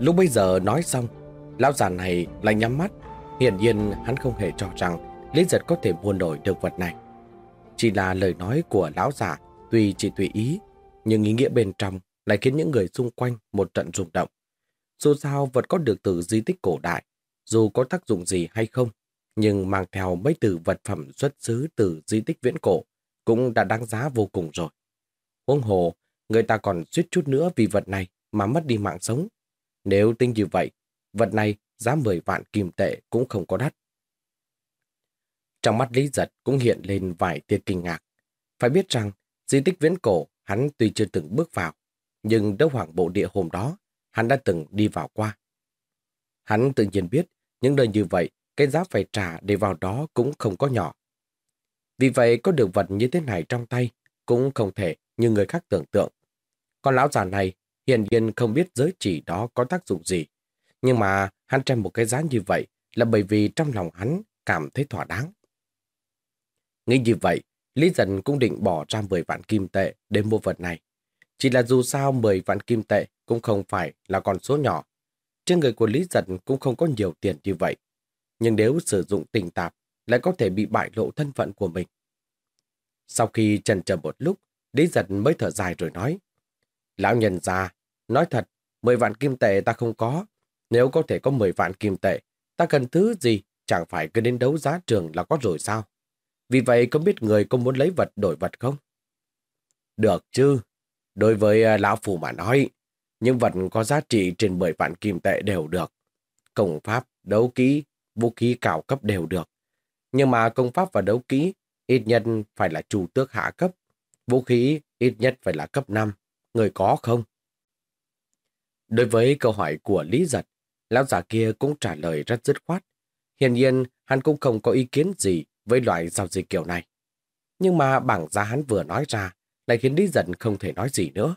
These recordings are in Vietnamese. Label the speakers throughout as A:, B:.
A: Lúc bây giờ nói xong, lão già này lại nhắm mắt. Hiển nhiên hắn không hề cho rằng Lý Giật có thể mua nổi được vật này. Chỉ là lời nói của lão già tuy chỉ tùy ý, nhưng ý nghĩa bên trong lại khiến những người xung quanh một trận rung động. Dù sao vật có được từ di tích cổ đại, dù có tác dụng gì hay không, nhưng mang theo mấy từ vật phẩm xuất xứ từ di tích viễn cổ cũng đã đáng giá vô cùng rồi. Huống hồ, người ta còn suýt chút nữa vì vật này mà mất đi mạng sống. Nếu tính như vậy, vật này giá 10 vạn kim tệ cũng không có đắt. Trong mắt Lý Giật cũng hiện lên vài tia kinh ngạc. Phải biết rằng, di tích viễn cổ hắn tuy chưa từng bước vào, nhưng đấu hoàng bộ địa hôm đó, hắn đã từng đi vào qua. Hắn tự nhiên biết, những nơi như vậy, cái giá phải trả để vào đó cũng không có nhỏ. Vì vậy, có được vật như thế này trong tay cũng không thể như người khác tưởng tượng. Còn lão già này hiển nhiên không biết giới chỉ đó có tác dụng gì. Nhưng mà hắn treo một cái giá như vậy là bởi vì trong lòng hắn cảm thấy thỏa đáng. Nghĩ như vậy, Lý Dân cũng định bỏ ra 10 vạn kim tệ để mua vật này. Chỉ là dù sao 10 vạn kim tệ cũng không phải là con số nhỏ. Trên người của Lý Dân cũng không có nhiều tiền như vậy. Nhưng nếu sử dụng tình tạp, lại có thể bị bại lộ thân phận của mình. Sau khi trần chờ một lúc, Lý Giật mới thở dài rồi nói. Lão nhân già, nói thật, 10 vạn kim tệ ta không có. Nếu có thể có 10 vạn kim tệ, ta cần thứ gì chẳng phải cứ đến đấu giá trường là có rồi sao? Vì vậy có biết người có muốn lấy vật đổi vật không? Được chứ. Đối với à, lão phù mà nói, những vật có giá trị trên 10 vạn kim tệ đều được. Công pháp, đấu kỹ, vũ khí cao cấp đều được. Nhưng mà công pháp và đấu kỹ ít nhất phải là chủ tước hạ cấp. Vũ khí ít nhất phải là cấp 5 người có không? Đối với câu hỏi của Lý Giật, lão già kia cũng trả lời rất dứt khoát. Hiển nhiên, hắn cũng không có ý kiến gì với loại giao dịch kiểu này. Nhưng mà bảng giá hắn vừa nói ra lại khiến Lý Giật không thể nói gì nữa.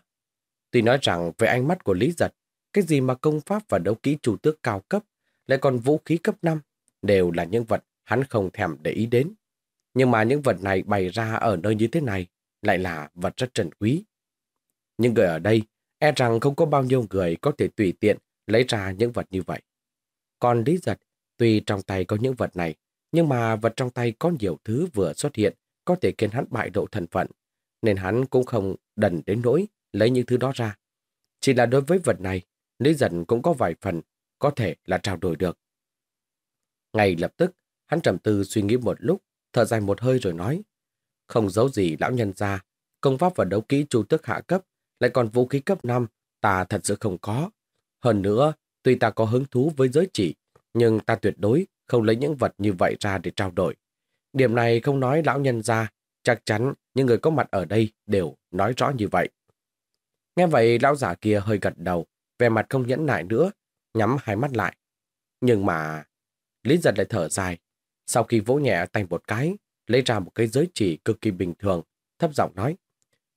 A: Tuy nói rằng về ánh mắt của Lý Giật, cái gì mà công pháp và đấu kỹ chủ tước cao cấp, lại còn vũ khí cấp 5, đều là những vật hắn không thèm để ý đến. Nhưng mà những vật này bày ra ở nơi như thế này lại là vật rất trần quý. Những người ở đây e rằng không có bao nhiêu người có thể tùy tiện lấy ra những vật như vậy. Còn Lý Giật, tuy trong tay có những vật này, nhưng mà vật trong tay có nhiều thứ vừa xuất hiện có thể khiến hắn bại độ thần phận, nên hắn cũng không đần đến nỗi lấy những thứ đó ra. Chỉ là đối với vật này, Lý Giật cũng có vài phần có thể là trao đổi được. Ngay lập tức, hắn trầm tư suy nghĩ một lúc, thở dài một hơi rồi nói, không giấu gì lão nhân ra, công pháp và đấu kỹ chu tước hạ cấp lại còn vũ khí cấp 5, ta thật sự không có. Hơn nữa, tuy ta có hứng thú với giới chỉ, nhưng ta tuyệt đối không lấy những vật như vậy ra để trao đổi. Điểm này không nói lão nhân ra, chắc chắn những người có mặt ở đây đều nói rõ như vậy. Nghe vậy, lão giả kia hơi gật đầu, vẻ mặt không nhẫn nại nữa, nhắm hai mắt lại. Nhưng mà... Lý giật lại thở dài. Sau khi vỗ nhẹ tay một cái, lấy ra một cái giới chỉ cực kỳ bình thường, thấp giọng nói.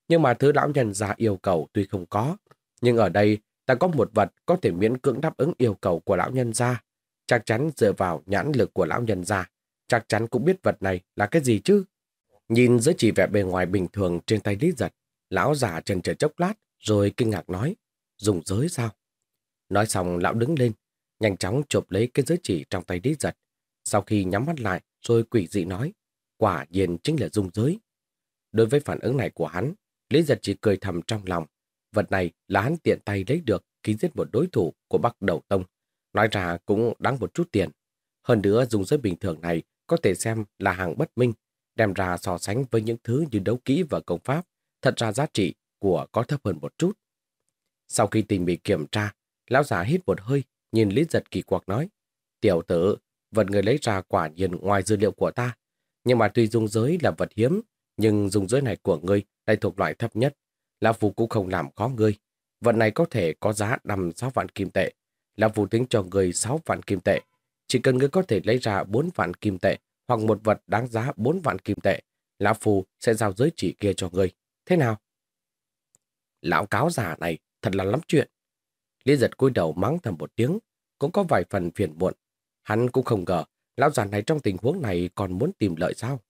A: Nhưng mà thứ lão nhân ra yêu cầu tuy không có, nhưng ở đây ta có một vật có thể miễn cưỡng đáp ứng yêu cầu của lão nhân gia. Chắc chắn dựa vào nhãn lực của lão nhân gia, chắc chắn cũng biết vật này là cái gì chứ. Nhìn giới chỉ vẻ bề ngoài bình thường trên tay Lý Giật, lão già trần trở chốc lát rồi kinh ngạc nói, dùng giới sao? Nói xong lão đứng lên, nhanh chóng chộp lấy cái giới chỉ trong tay Lý Giật. Sau khi nhắm mắt lại rồi quỷ dị nói, quả nhiên chính là dung giới. Đối với phản ứng này của hắn, Lý giật chỉ cười thầm trong lòng. Vật này là hắn tiện tay lấy được khi giết một đối thủ của Bắc Đầu Tông. Nói ra cũng đáng một chút tiền. Hơn nữa dùng giới bình thường này có thể xem là hàng bất minh, đem ra so sánh với những thứ như đấu kỹ và công pháp, thật ra giá trị của có thấp hơn một chút. Sau khi tình bị kiểm tra, lão giả hít một hơi, nhìn Lý giật kỳ quặc nói, Tiểu tử, vật người lấy ra quả nhiên ngoài dữ liệu của ta. Nhưng mà tuy dung giới là vật hiếm, nhưng dùng giới này của ngươi lại thuộc loại thấp nhất. Lão Phu cũng không làm khó ngươi. Vật này có thể có giá 5-6 vạn kim tệ. Lão Phu tính cho ngươi 6 vạn kim tệ. Chỉ cần ngươi có thể lấy ra 4 vạn kim tệ hoặc một vật đáng giá 4 vạn kim tệ, Lão Phu sẽ giao giới chỉ kia cho ngươi. Thế nào? Lão cáo giả này thật là lắm chuyện. Lý giật cúi đầu mắng thầm một tiếng, cũng có vài phần phiền muộn. Hắn cũng không ngờ, lão già này trong tình huống này còn muốn tìm lợi sao?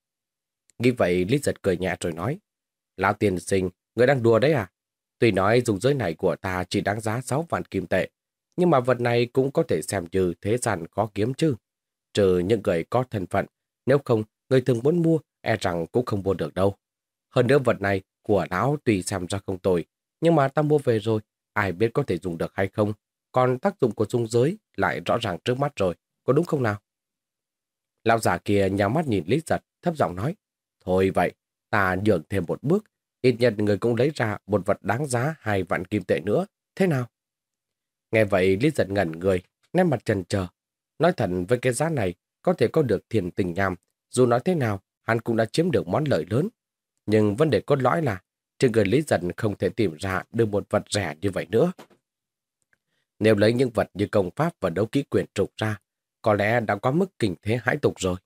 A: Nghĩ vậy Lý giật cười nhẹ rồi nói, Lão tiền sinh, người đang đùa đấy à? Tuy nói dùng giới này của ta chỉ đáng giá 6 vạn kim tệ, nhưng mà vật này cũng có thể xem như thế gian khó kiếm chứ. Trừ những người có thân phận, nếu không, người thường muốn mua, e rằng cũng không mua được đâu. Hơn nữa vật này của lão tùy xem ra không tồi, nhưng mà ta mua về rồi, ai biết có thể dùng được hay không. Còn tác dụng của dung giới lại rõ ràng trước mắt rồi, có đúng không nào? Lão già kia nhắm mắt nhìn Lý Giật, thấp giọng nói. Thôi vậy, ta nhường thêm một bước, ít nhất người cũng lấy ra một vật đáng giá hai vạn kim tệ nữa, thế nào? Nghe vậy Lý Giật ngẩn người, nét mặt trần chờ Nói thật với cái giá này, có thể có được thiền tình nham, dù nói thế nào, hắn cũng đã chiếm được món lợi lớn. Nhưng vấn đề cốt lõi là, trên người Lý Giật không thể tìm ra được một vật rẻ như vậy nữa. Nếu lấy những vật như công pháp và đấu kỹ quyền trục ra, có lẽ đã có mức kinh thế hãi tục rồi.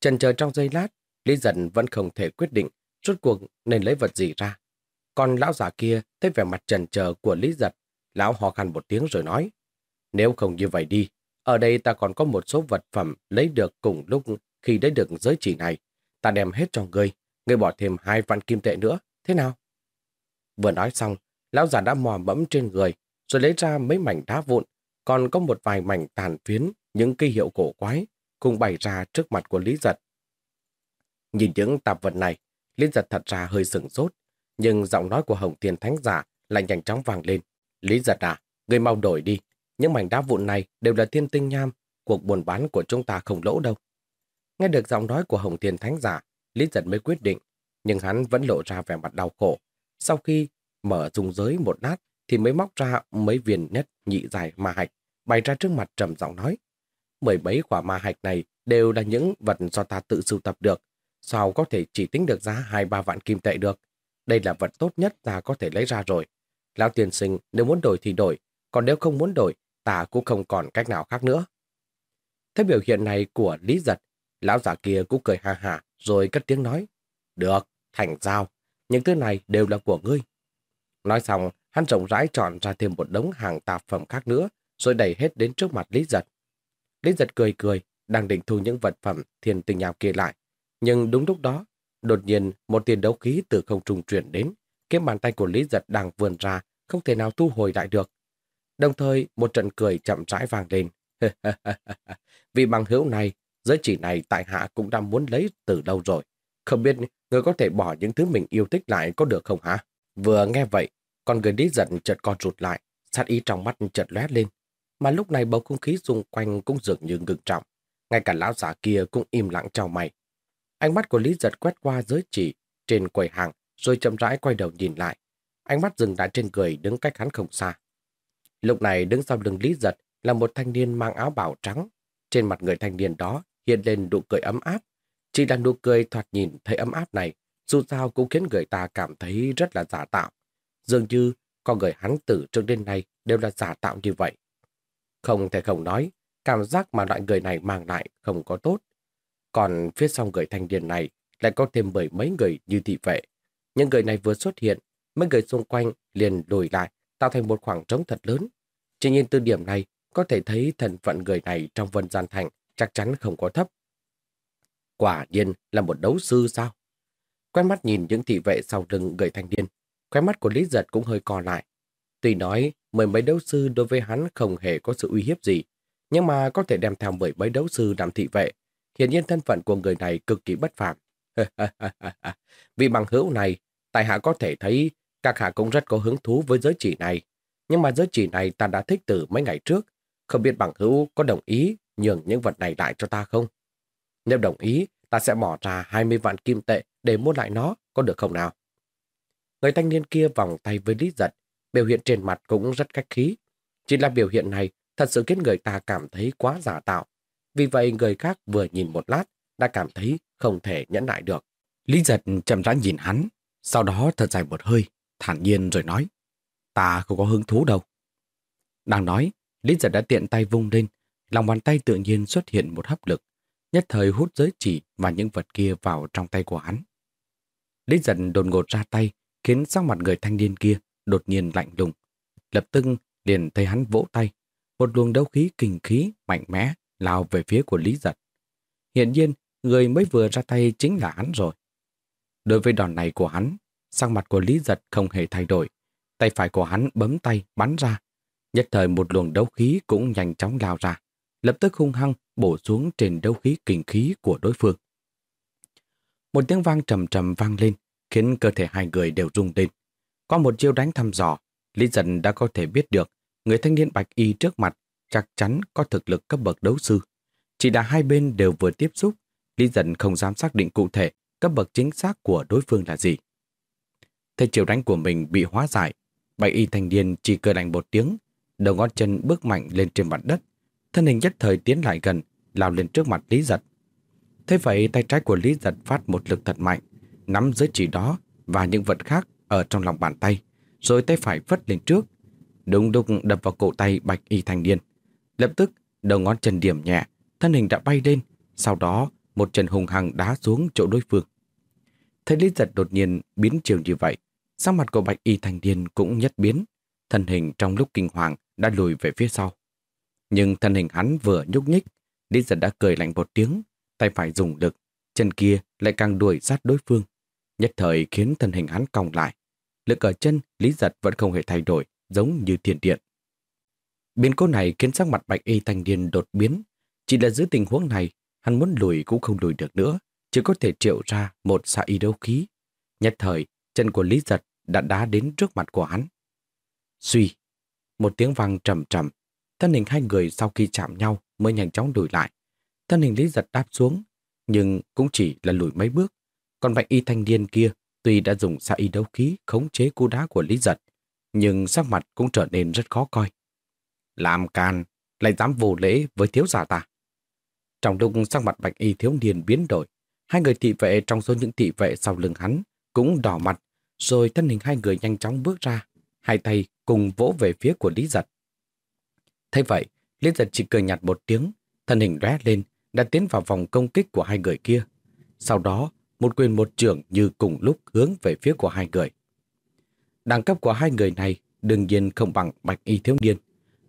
A: Trần chờ trong giây lát, Lý Dần vẫn không thể quyết định rốt cuộc nên lấy vật gì ra. Còn lão giả kia thấy vẻ mặt trần chờ của Lý Giật, lão ho khăn một tiếng rồi nói, nếu không như vậy đi, ở đây ta còn có một số vật phẩm lấy được cùng lúc khi lấy được giới chỉ này. Ta đem hết cho ngươi, ngươi bỏ thêm hai vạn kim tệ nữa, thế nào? Vừa nói xong, lão già đã mò mẫm trên người, rồi lấy ra mấy mảnh đá vụn, còn có một vài mảnh tàn phiến, những cây hiệu cổ quái, cùng bày ra trước mặt của Lý Giật. Nhìn những tạp vật này, Lý Giật thật ra hơi sửng sốt, nhưng giọng nói của Hồng Thiên Thánh Giả lại nhanh chóng vang lên. Lý Giật à, người mau đổi đi, những mảnh đá vụn này đều là thiên tinh nham, cuộc buôn bán của chúng ta không lỗ đâu. Nghe được giọng nói của Hồng Thiên Thánh Giả, Lý Giật mới quyết định, nhưng hắn vẫn lộ ra vẻ mặt đau khổ. Sau khi mở dung giới một nát, thì mới móc ra mấy viên nét nhị dài ma hạch, bày ra trước mặt trầm giọng nói. Mười mấy quả ma hạch này đều là những vật do ta tự sưu tập được, sao có thể chỉ tính được giá hai ba vạn kim tệ được. Đây là vật tốt nhất ta có thể lấy ra rồi. Lão tiền sinh nếu muốn đổi thì đổi, còn nếu không muốn đổi, ta cũng không còn cách nào khác nữa. Thế biểu hiện này của Lý Giật, lão giả kia cũng cười ha hà rồi cất tiếng nói. Được, thành giao, những thứ này đều là của ngươi. Nói xong, hắn rộng rãi chọn ra thêm một đống hàng tạp phẩm khác nữa, rồi đẩy hết đến trước mặt Lý Giật. Lý Giật cười cười, đang định thu những vật phẩm thiền tình nhào kia lại. Nhưng đúng lúc đó, đột nhiên một tiền đấu khí từ không trung chuyển đến, kiếm bàn tay của Lý Giật đang vươn ra, không thể nào thu hồi lại được. Đồng thời, một trận cười chậm rãi vang lên. Vì bằng hữu này, giới chỉ này tại hạ cũng đang muốn lấy từ đâu rồi. Không biết người có thể bỏ những thứ mình yêu thích lại có được không hả? Vừa nghe vậy, con người lý giận chợt co rụt lại, sát ý trong mắt chợt lóe lên. Mà lúc này bầu không khí xung quanh cũng dường như ngừng trọng. Ngay cả lão giả kia cũng im lặng chào mày. Ánh mắt của Lý giật quét qua giới chỉ trên quầy hàng rồi chậm rãi quay đầu nhìn lại. Ánh mắt dừng lại trên người đứng cách hắn không xa. Lúc này đứng sau lưng Lý giật là một thanh niên mang áo bảo trắng. Trên mặt người thanh niên đó hiện lên nụ cười ấm áp. Chỉ là nụ cười thoạt nhìn thấy ấm áp này, dù sao cũng khiến người ta cảm thấy rất là giả tạo. Dường như con người hắn từ trước đến nay đều là giả tạo như vậy. Không thể không nói, cảm giác mà loại người này mang lại không có tốt. Còn phía sau người thanh niên này lại có thêm bởi mấy người như thị vệ. Những người này vừa xuất hiện, mấy người xung quanh liền lùi lại, tạo thành một khoảng trống thật lớn. Chỉ nhìn từ điểm này, có thể thấy thần phận người này trong vân gian thành chắc chắn không có thấp. Quả nhiên là một đấu sư sao? Quen mắt nhìn những thị vệ sau lưng người thanh niên, khóe mắt của Lý Giật cũng hơi co lại. Tuy nói mười mấy đấu sư đối với hắn không hề có sự uy hiếp gì, nhưng mà có thể đem theo mười mấy đấu sư làm thị vệ. Hiện nhiên thân phận của người này cực kỳ bất phạm. Vì bằng hữu này, tài hạ có thể thấy các hạ cũng rất có hứng thú với giới chỉ này. Nhưng mà giới chỉ này ta đã thích từ mấy ngày trước. Không biết bằng hữu có đồng ý nhường những vật này lại cho ta không? Nếu đồng ý, ta sẽ bỏ ra 20 vạn kim tệ để mua lại nó, có được không nào? Người thanh niên kia vòng tay với Lý Giật, biểu hiện trên mặt cũng rất cách khí. Chỉ là biểu hiện này thật sự khiến người ta cảm thấy quá giả tạo. Vì vậy người khác vừa nhìn một lát đã cảm thấy không thể nhẫn nại được. Lý Giật chậm rãi nhìn hắn, sau đó thật dài một hơi, thản nhiên rồi nói. Ta không có hứng thú đâu. Đang nói, Lý giật đã tiện tay vung lên, lòng bàn tay tự nhiên xuất hiện một hấp lực, nhất thời hút giới chỉ và những vật kia vào trong tay của hắn. Lý giật đột ngột ra tay, khiến sắc mặt người thanh niên kia đột nhiên lạnh lùng. Lập tức liền thấy hắn vỗ tay, một luồng đấu khí kinh khí mạnh mẽ lao về phía của Lý giật. Hiện nhiên, người mới vừa ra tay chính là hắn rồi. Đối với đòn này của hắn, sang mặt của Lý giật không hề thay đổi. Tay phải của hắn bấm tay bắn ra. Nhất thời một luồng đấu khí cũng nhanh chóng lao ra, lập tức hung hăng bổ xuống trên đấu khí kinh khí của đối phương. Một tiếng vang trầm trầm vang lên, khiến cơ thể hai người đều rung lên. Qua một chiêu đánh thăm dò, Lý Dân đã có thể biết được người thanh niên bạch y trước mặt chắc chắn có thực lực cấp bậc đấu sư. Chỉ đã hai bên đều vừa tiếp xúc, Lý Dân không dám xác định cụ thể cấp bậc chính xác của đối phương là gì. Thấy chiều đánh của mình bị hóa giải, bạch y thanh niên chỉ cười đành một tiếng, đầu ngón chân bước mạnh lên trên mặt đất, thân hình nhất thời tiến lại gần, lao lên trước mặt Lý Giật. Thế vậy tay trái của Lý Giật phát một lực thật mạnh, nắm dưới chỉ đó và những vật khác ở trong lòng bàn tay, rồi tay phải vất lên trước. Đúng đục đập vào cổ tay bạch y thanh niên. Lập tức, đầu ngón chân điểm nhẹ, thân hình đã bay lên, sau đó một chân hùng hằng đá xuống chỗ đối phương. Thấy Lý Giật đột nhiên biến chiều như vậy, sắc mặt của bạch y thanh Điên cũng nhất biến, thân hình trong lúc kinh hoàng đã lùi về phía sau. Nhưng thân hình hắn vừa nhúc nhích, Lý Giật đã cười lạnh một tiếng, tay phải dùng lực, chân kia lại càng đuổi sát đối phương. Nhất thời khiến thân hình hắn cong lại. Lực ở chân, Lý Giật vẫn không hề thay đổi, giống như thiền điện. Biến cố này khiến sắc mặt bạch y thanh niên đột biến. Chỉ là dưới tình huống này, hắn muốn lùi cũng không lùi được nữa, chỉ có thể triệu ra một xạ y đấu khí. Nhất thời, chân của Lý Giật đã đá đến trước mặt của hắn. Suy, một tiếng vang trầm trầm, thân hình hai người sau khi chạm nhau mới nhanh chóng lùi lại. Thân hình Lý Giật đáp xuống, nhưng cũng chỉ là lùi mấy bước. Còn bạch y thanh niên kia tuy đã dùng xạ y đấu khí khống chế cú đá của Lý Giật, nhưng sắc mặt cũng trở nên rất khó coi. Làm can, lại dám vô lễ với thiếu giả ta. Trong lúc sắc mặt bạch y thiếu niên biến đổi, hai người thị vệ trong số những thị vệ sau lưng hắn cũng đỏ mặt, rồi thân hình hai người nhanh chóng bước ra, hai tay cùng vỗ về phía của Lý Giật. Thế vậy, Lý Giật chỉ cười nhạt một tiếng, thân hình lóe lên, đã tiến vào vòng công kích của hai người kia. Sau đó, một quyền một trưởng như cùng lúc hướng về phía của hai người. Đẳng cấp của hai người này đương nhiên không bằng bạch y thiếu niên.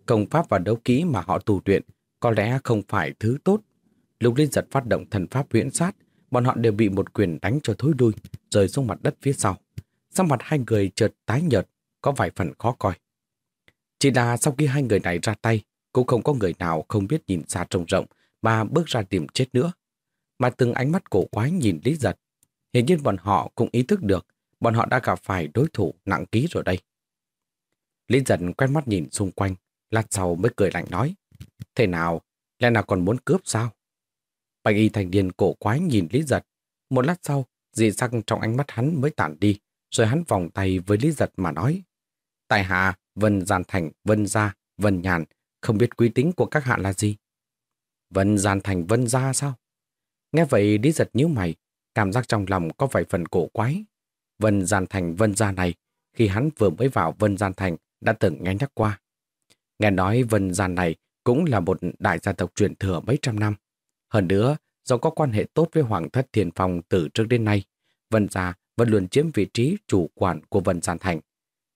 A: Công pháp và đấu kỹ mà họ tu luyện có lẽ không phải thứ tốt. Lúc Linh giật phát động thần pháp huyễn sát, bọn họ đều bị một quyền đánh cho thối đuôi, rơi xuống mặt đất phía sau. Sau mặt hai người chợt tái nhợt, có vài phần khó coi. Chỉ là sau khi hai người này ra tay, cũng không có người nào không biết nhìn xa trông rộng mà bước ra tìm chết nữa. Mà từng ánh mắt cổ quái nhìn Lý Giật. Hiện nhiên bọn họ cũng ý thức được bọn họ đã gặp phải đối thủ nặng ký rồi đây. Lý Giật quen mắt nhìn xung quanh, lát sau mới cười lạnh nói. Thế nào, lẽ nào còn muốn cướp sao? Bạch y thành niên cổ quái nhìn Lý Giật. Một lát sau, dị sắc trong ánh mắt hắn mới tản đi, rồi hắn vòng tay với Lý Giật mà nói. Tại hạ, Vân Giàn Thành, Vân Gia, Vân Nhàn, không biết quý tính của các hạ là gì? Vân Giàn Thành, Vân Gia sao? Nghe vậy Lý Giật nhíu mày, cảm giác trong lòng có vài phần cổ quái. Vân Giàn Thành, Vân Gia này, khi hắn vừa mới vào Vân Giàn Thành, đã từng nghe nhắc qua. Nghe nói Vân gian này cũng là một đại gia tộc truyền thừa mấy trăm năm. Hơn nữa, do có quan hệ tốt với Hoàng thất Thiền Phong từ trước đến nay, Vân Gia vẫn luôn chiếm vị trí chủ quản của Vân Gian Thành.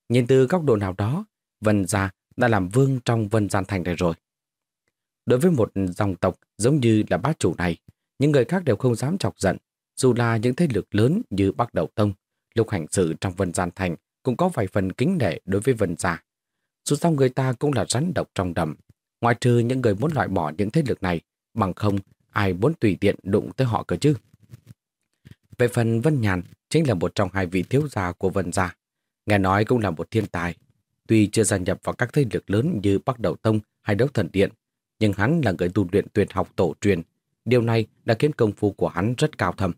A: Nhìn từ góc độ nào đó, Vân Gia đã làm vương trong Vân Gian Thành này rồi. Đối với một dòng tộc giống như là bá chủ này, những người khác đều không dám chọc giận, dù là những thế lực lớn như Bắc Đầu Tông, lúc hành sự trong Vân Gian Thành cũng có vài phần kính nể đối với Vân Gia. Dù sao người ta cũng là rắn độc trong đầm, ngoài trừ những người muốn loại bỏ những thế lực này, bằng không ai muốn tùy tiện đụng tới họ cơ chứ. Về phần Vân Nhàn, chính là một trong hai vị thiếu gia của Vân Gia. Nghe nói cũng là một thiên tài. Tuy chưa gia nhập vào các thế lực lớn như Bắc Đầu Tông hay Đấu Thần Điện, nhưng hắn là người tu luyện tuyệt học tổ truyền. Điều này đã khiến công phu của hắn rất cao thâm.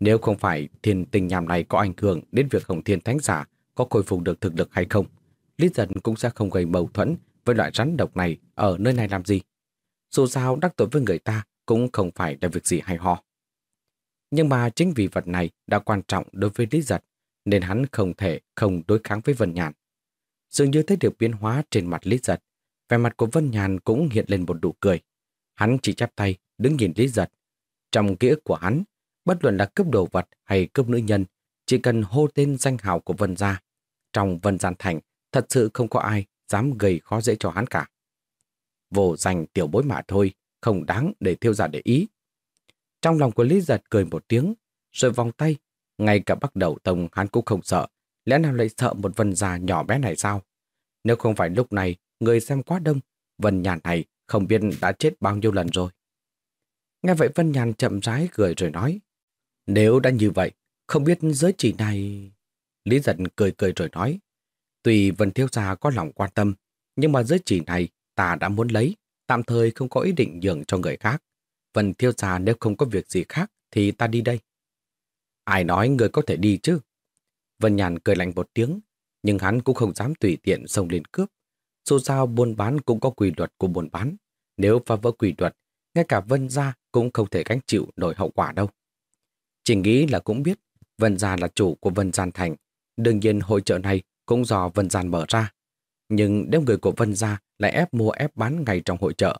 A: Nếu không phải thiên tình nhàm này có ảnh hưởng đến việc Hồng Thiên Thánh Giả có khôi phục được thực lực hay không, Lý Giật cũng sẽ không gây mâu thuẫn với loại rắn độc này ở nơi này làm gì. Dù sao đắc tội với người ta cũng không phải là việc gì hay ho. Nhưng mà chính vì vật này đã quan trọng đối với Lý Giật, nên hắn không thể không đối kháng với Vân Nhàn. Dường như thấy được biến hóa trên mặt Lý Giật, vẻ mặt của Vân Nhàn cũng hiện lên một nụ cười. Hắn chỉ chắp tay, đứng nhìn Lý Giật. Trong ký ức của hắn, bất luận là cướp đồ vật hay cướp nữ nhân, chỉ cần hô tên danh hào của Vân gia. Trong Vân Gian Thành, thật sự không có ai dám gây khó dễ cho hắn cả. Vô danh tiểu bối mà thôi, không đáng để thiêu giả để ý. Trong lòng của Lý Giật cười một tiếng, rồi vòng tay, ngay cả bắt đầu tông hắn cũng không sợ, lẽ nào lại sợ một vân già nhỏ bé này sao? Nếu không phải lúc này người xem quá đông, vân nhàn này không biết đã chết bao nhiêu lần rồi. Nghe vậy Vân Nhàn chậm rãi cười rồi nói, nếu đã như vậy, không biết giới chỉ này... Lý giật cười cười rồi nói, tùy Vân Thiếu Gia có lòng quan tâm, nhưng mà giới chỉ này ta đã muốn lấy, tạm thời không có ý định nhường cho người khác. Vân Thiếu Gia nếu không có việc gì khác thì ta đi đây. Ai nói người có thể đi chứ? Vân Nhàn cười lạnh một tiếng, nhưng hắn cũng không dám tùy tiện xông lên cướp. Dù sao buôn bán cũng có quy luật của buôn bán. Nếu phá vỡ quy luật, ngay cả Vân Gia cũng không thể gánh chịu nổi hậu quả đâu. Chỉ nghĩ là cũng biết Vân Gia là chủ của Vân Gian Thành. Đương nhiên hội trợ này cũng do Vân Gian mở ra. Nhưng nếu người của Vân Gia lại ép mua ép bán ngay trong hội chợ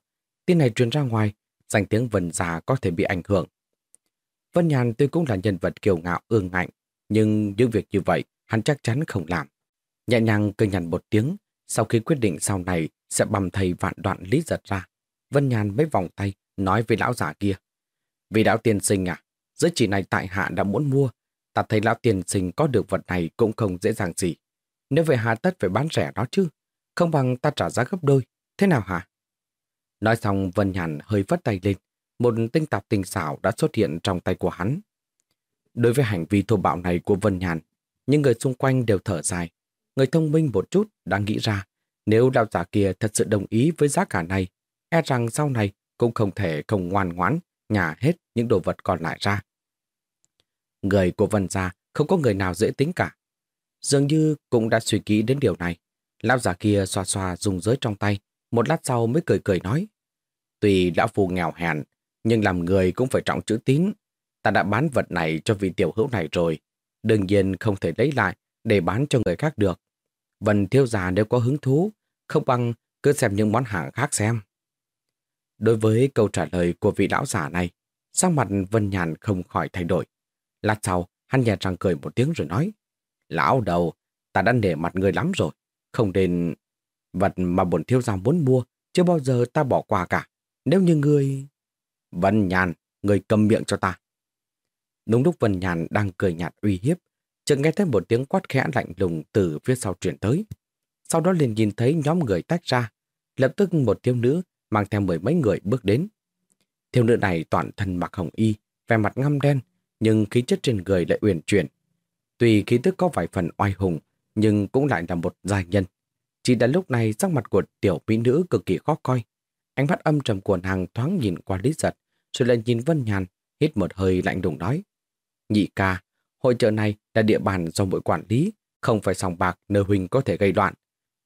A: tin này truyền ra ngoài, danh tiếng Vân Gia có thể bị ảnh hưởng. Vân Nhàn tuy cũng là nhân vật kiêu ngạo ương ngạnh, nhưng những việc như vậy hắn chắc chắn không làm. Nhẹ nhàng cười nhằn một tiếng, sau khi quyết định sau này sẽ bầm thầy vạn đoạn lý giật ra. Vân Nhàn mới vòng tay nói với lão giả kia. Vì lão tiền sinh à, giới chỉ này tại hạ đã muốn mua, ta thấy lão tiền sinh có được vật này cũng không dễ dàng gì. Nếu về hà tất phải bán rẻ nó chứ, không bằng ta trả giá gấp đôi, thế nào hả? Nói xong Vân Nhàn hơi vất tay lên, một tinh tạp tình xảo đã xuất hiện trong tay của hắn. Đối với hành vi thô bạo này của Vân Nhàn, những người xung quanh đều thở dài. Người thông minh một chút đã nghĩ ra, nếu đạo giả kia thật sự đồng ý với giá cả này, e rằng sau này cũng không thể không ngoan ngoãn nhả hết những đồ vật còn lại ra. Người của Vân Gia không có người nào dễ tính cả. Dường như cũng đã suy nghĩ đến điều này. Lão giả kia xoa xoa dùng giới trong tay, một lát sau mới cười cười nói. Tuy lão phù nghèo hèn, nhưng làm người cũng phải trọng chữ tín. Ta đã bán vật này cho vị tiểu hữu này rồi. Đương nhiên không thể lấy lại để bán cho người khác được. Vân thiếu già nếu có hứng thú, không bằng cứ xem những món hàng khác xem. Đối với câu trả lời của vị lão giả này, sang mặt Vân Nhàn không khỏi thay đổi. Lát sau, hắn nhẹ răng cười một tiếng rồi nói, Lão đầu, ta đã để mặt người lắm rồi, không nên... Vật mà bổn thiếu gia muốn mua, chưa bao giờ ta bỏ qua cả. Nếu như người... Vân Nhàn, người cầm miệng cho ta. Đúng lúc Vân Nhàn đang cười nhạt uy hiếp, chợt nghe thấy một tiếng quát khẽ lạnh lùng từ phía sau chuyển tới. Sau đó liền nhìn thấy nhóm người tách ra, lập tức một thiếu nữ mang theo mười mấy người bước đến. Thiếu nữ này toàn thân mặc hồng y, vẻ mặt ngăm đen, nhưng khí chất trên người lại uyển chuyển. Tuy khí tức có vài phần oai hùng, nhưng cũng lại là một gia nhân. Chỉ đã lúc này sắc mặt của tiểu mỹ nữ cực kỳ khó coi. Ánh mắt âm trầm của nàng thoáng nhìn qua Lý Giật, rồi lại nhìn Vân Nhàn, hít một hơi lạnh đùng nói. Nhị ca, hội trợ này là địa bàn do mỗi quản lý, không phải sòng bạc nơi Huỳnh có thể gây loạn.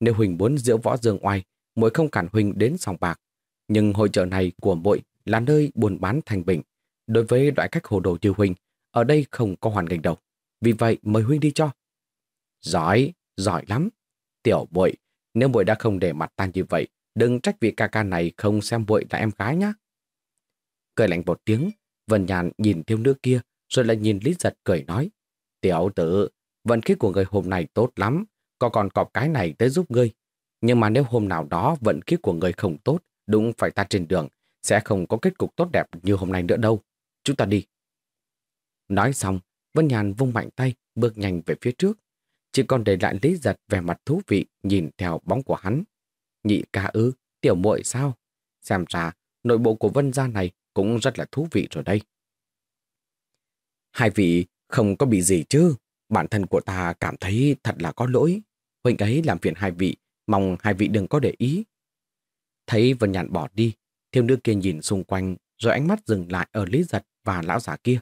A: Nếu Huỳnh muốn diễu võ dương oai, mỗi không cản Huỳnh đến sòng bạc. Nhưng hội trợ này của muội là nơi buôn bán thành bình. Đối với loại khách hồ đồ như Huỳnh, ở đây không có hoàn cảnh đâu. Vì vậy mời Huynh đi cho. Giỏi, giỏi lắm. Tiểu bội, nếu bội đã không để mặt ta như vậy, đừng trách vị ca ca này không xem bội là em gái nhá. Cười lạnh một tiếng, Vân Nhàn nhìn thiếu nữ kia, rồi lại nhìn Lý Giật cười nói. Tiểu tử, vận khí của người hôm nay tốt lắm, có còn cọp cái này tới giúp ngươi. Nhưng mà nếu hôm nào đó vận khí của người không tốt, đúng phải ta trên đường, sẽ không có kết cục tốt đẹp như hôm nay nữa đâu. Chúng ta đi. Nói xong, Vân Nhàn vung mạnh tay, bước nhanh về phía trước. Chỉ còn để lại Lý Giật vẻ mặt thú vị nhìn theo bóng của hắn. Nhị ca ư, tiểu muội sao? Xem ra, nội bộ của Vân gia này cũng rất là thú vị rồi đây. Hai vị không có bị gì chứ. Bản thân của ta cảm thấy thật là có lỗi. Huynh ấy làm phiền hai vị, mong hai vị đừng có để ý. Thấy Vân Nhàn bỏ đi, thiếu nữ kia nhìn xung quanh rồi ánh mắt dừng lại ở Lý Giật và lão giả kia.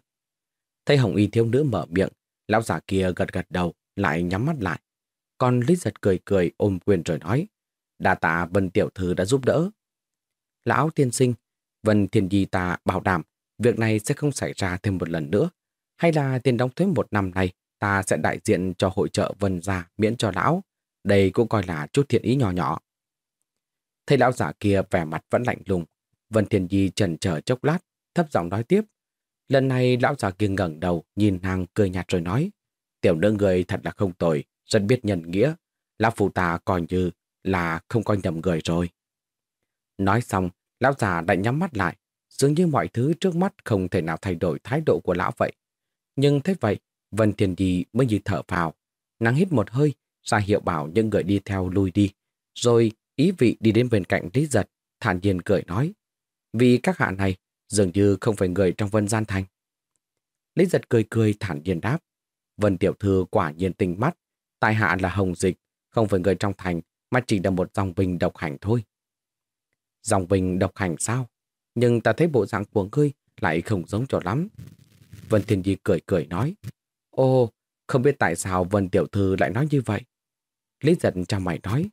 A: Thấy Hồng Y thiếu nữ mở miệng, lão giả kia gật gật đầu, lại nhắm mắt lại. Còn Lý Giật cười cười ôm quyền rồi nói, đà tạ Vân Tiểu Thư đã giúp đỡ. Lão tiên sinh, Vân Thiên Di ta bảo đảm việc này sẽ không xảy ra thêm một lần nữa, hay là tiền đóng thuế một năm này ta sẽ đại diện cho hội trợ vân gia miễn cho lão. Đây cũng coi là chút thiện ý nhỏ nhỏ. Thấy lão giả kia vẻ mặt vẫn lạnh lùng. Vân Thiên Di chần chờ chốc lát, thấp giọng nói tiếp. Lần này lão già kia ngẩng đầu, nhìn nàng cười nhạt rồi nói. Tiểu nữ người thật là không tồi, rất biết nhận nghĩa. Lão phụ ta coi như là không coi nhầm người rồi. Nói xong, lão già đã nhắm mắt lại, dường như mọi thứ trước mắt không thể nào thay đổi thái độ của lão vậy. Nhưng thế vậy, Vân Thiên Di mới như thở vào. Nàng hít một hơi, ra hiệu bảo những người đi theo lui đi. Rồi ý vị đi đến bên cạnh Lý Giật, thản nhiên cười nói. Vì các hạ này dường như không phải người trong Vân Gian Thành. Lý Giật cười cười thản nhiên đáp. Vân Tiểu Thư quả nhiên tinh mắt. tai hạ là Hồng Dịch, không phải người trong thành, mà chỉ là một dòng bình độc hành thôi. Dòng bình độc hành sao? Nhưng ta thấy bộ dạng của ngươi lại không giống cho lắm. Vân Thiên Di cười cười nói. Ô, không biết tại sao Vân Tiểu Thư lại nói như vậy. Lý giật cho mày nói.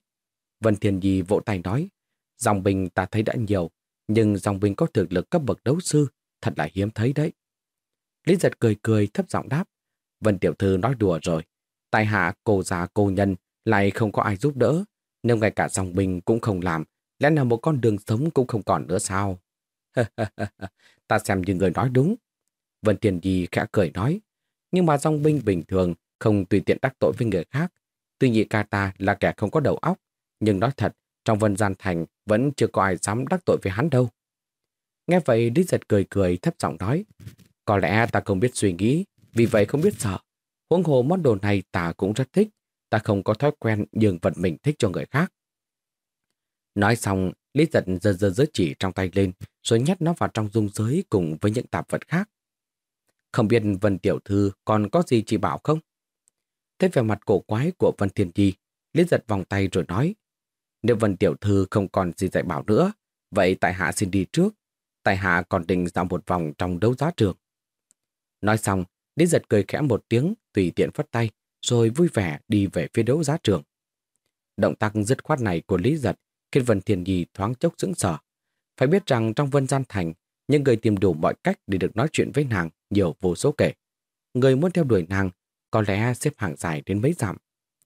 A: Vân Thiên Di vỗ tay nói. Dòng bình ta thấy đã nhiều, nhưng dòng binh có thực lực cấp bậc đấu sư, thật là hiếm thấy đấy. Lý giật cười cười thấp giọng đáp. Vân Tiểu Thư nói đùa rồi. Tài hạ cô già cô nhân lại không có ai giúp đỡ. Nếu ngay cả dòng binh cũng không làm, lẽ nào một con đường sống cũng không còn nữa sao? ta xem như người nói đúng. Vân tiền Di khẽ cười nói. Nhưng mà dòng binh bình thường không tùy tiện đắc tội với người khác. Tuy nhị ca ta là kẻ không có đầu óc. Nhưng nói thật, trong vân gian thành vẫn chưa có ai dám đắc tội với hắn đâu. Nghe vậy Lý Giật cười cười thấp giọng nói. Có lẽ ta không biết suy nghĩ, vì vậy không biết sợ. Huống hồ món đồ này ta cũng rất thích. Ta không có thói quen nhường vật mình thích cho người khác. Nói xong, Lý giật giơ giơ giới chỉ trong tay lên, rồi nhét nó vào trong dung giới cùng với những tạp vật khác. Không biết Vân Tiểu Thư còn có gì chỉ bảo không? Thế về mặt cổ quái của Vân Thiên Di, Lý giật vòng tay rồi nói, nếu Vân Tiểu Thư không còn gì dạy bảo nữa, vậy tại hạ xin đi trước. Tại hạ còn định dạo một vòng trong đấu giá trường. Nói xong, Lý giật cười khẽ một tiếng, tùy tiện phất tay, rồi vui vẻ đi về phía đấu giá trường. Động tác dứt khoát này của Lý giật khiến Vân thiền Nhi thoáng chốc sững sờ. Phải biết rằng trong Vân Gian Thành, những người tìm đủ mọi cách để được nói chuyện với nàng nhiều vô số kể. Người muốn theo đuổi nàng có lẽ xếp hàng dài đến mấy dặm.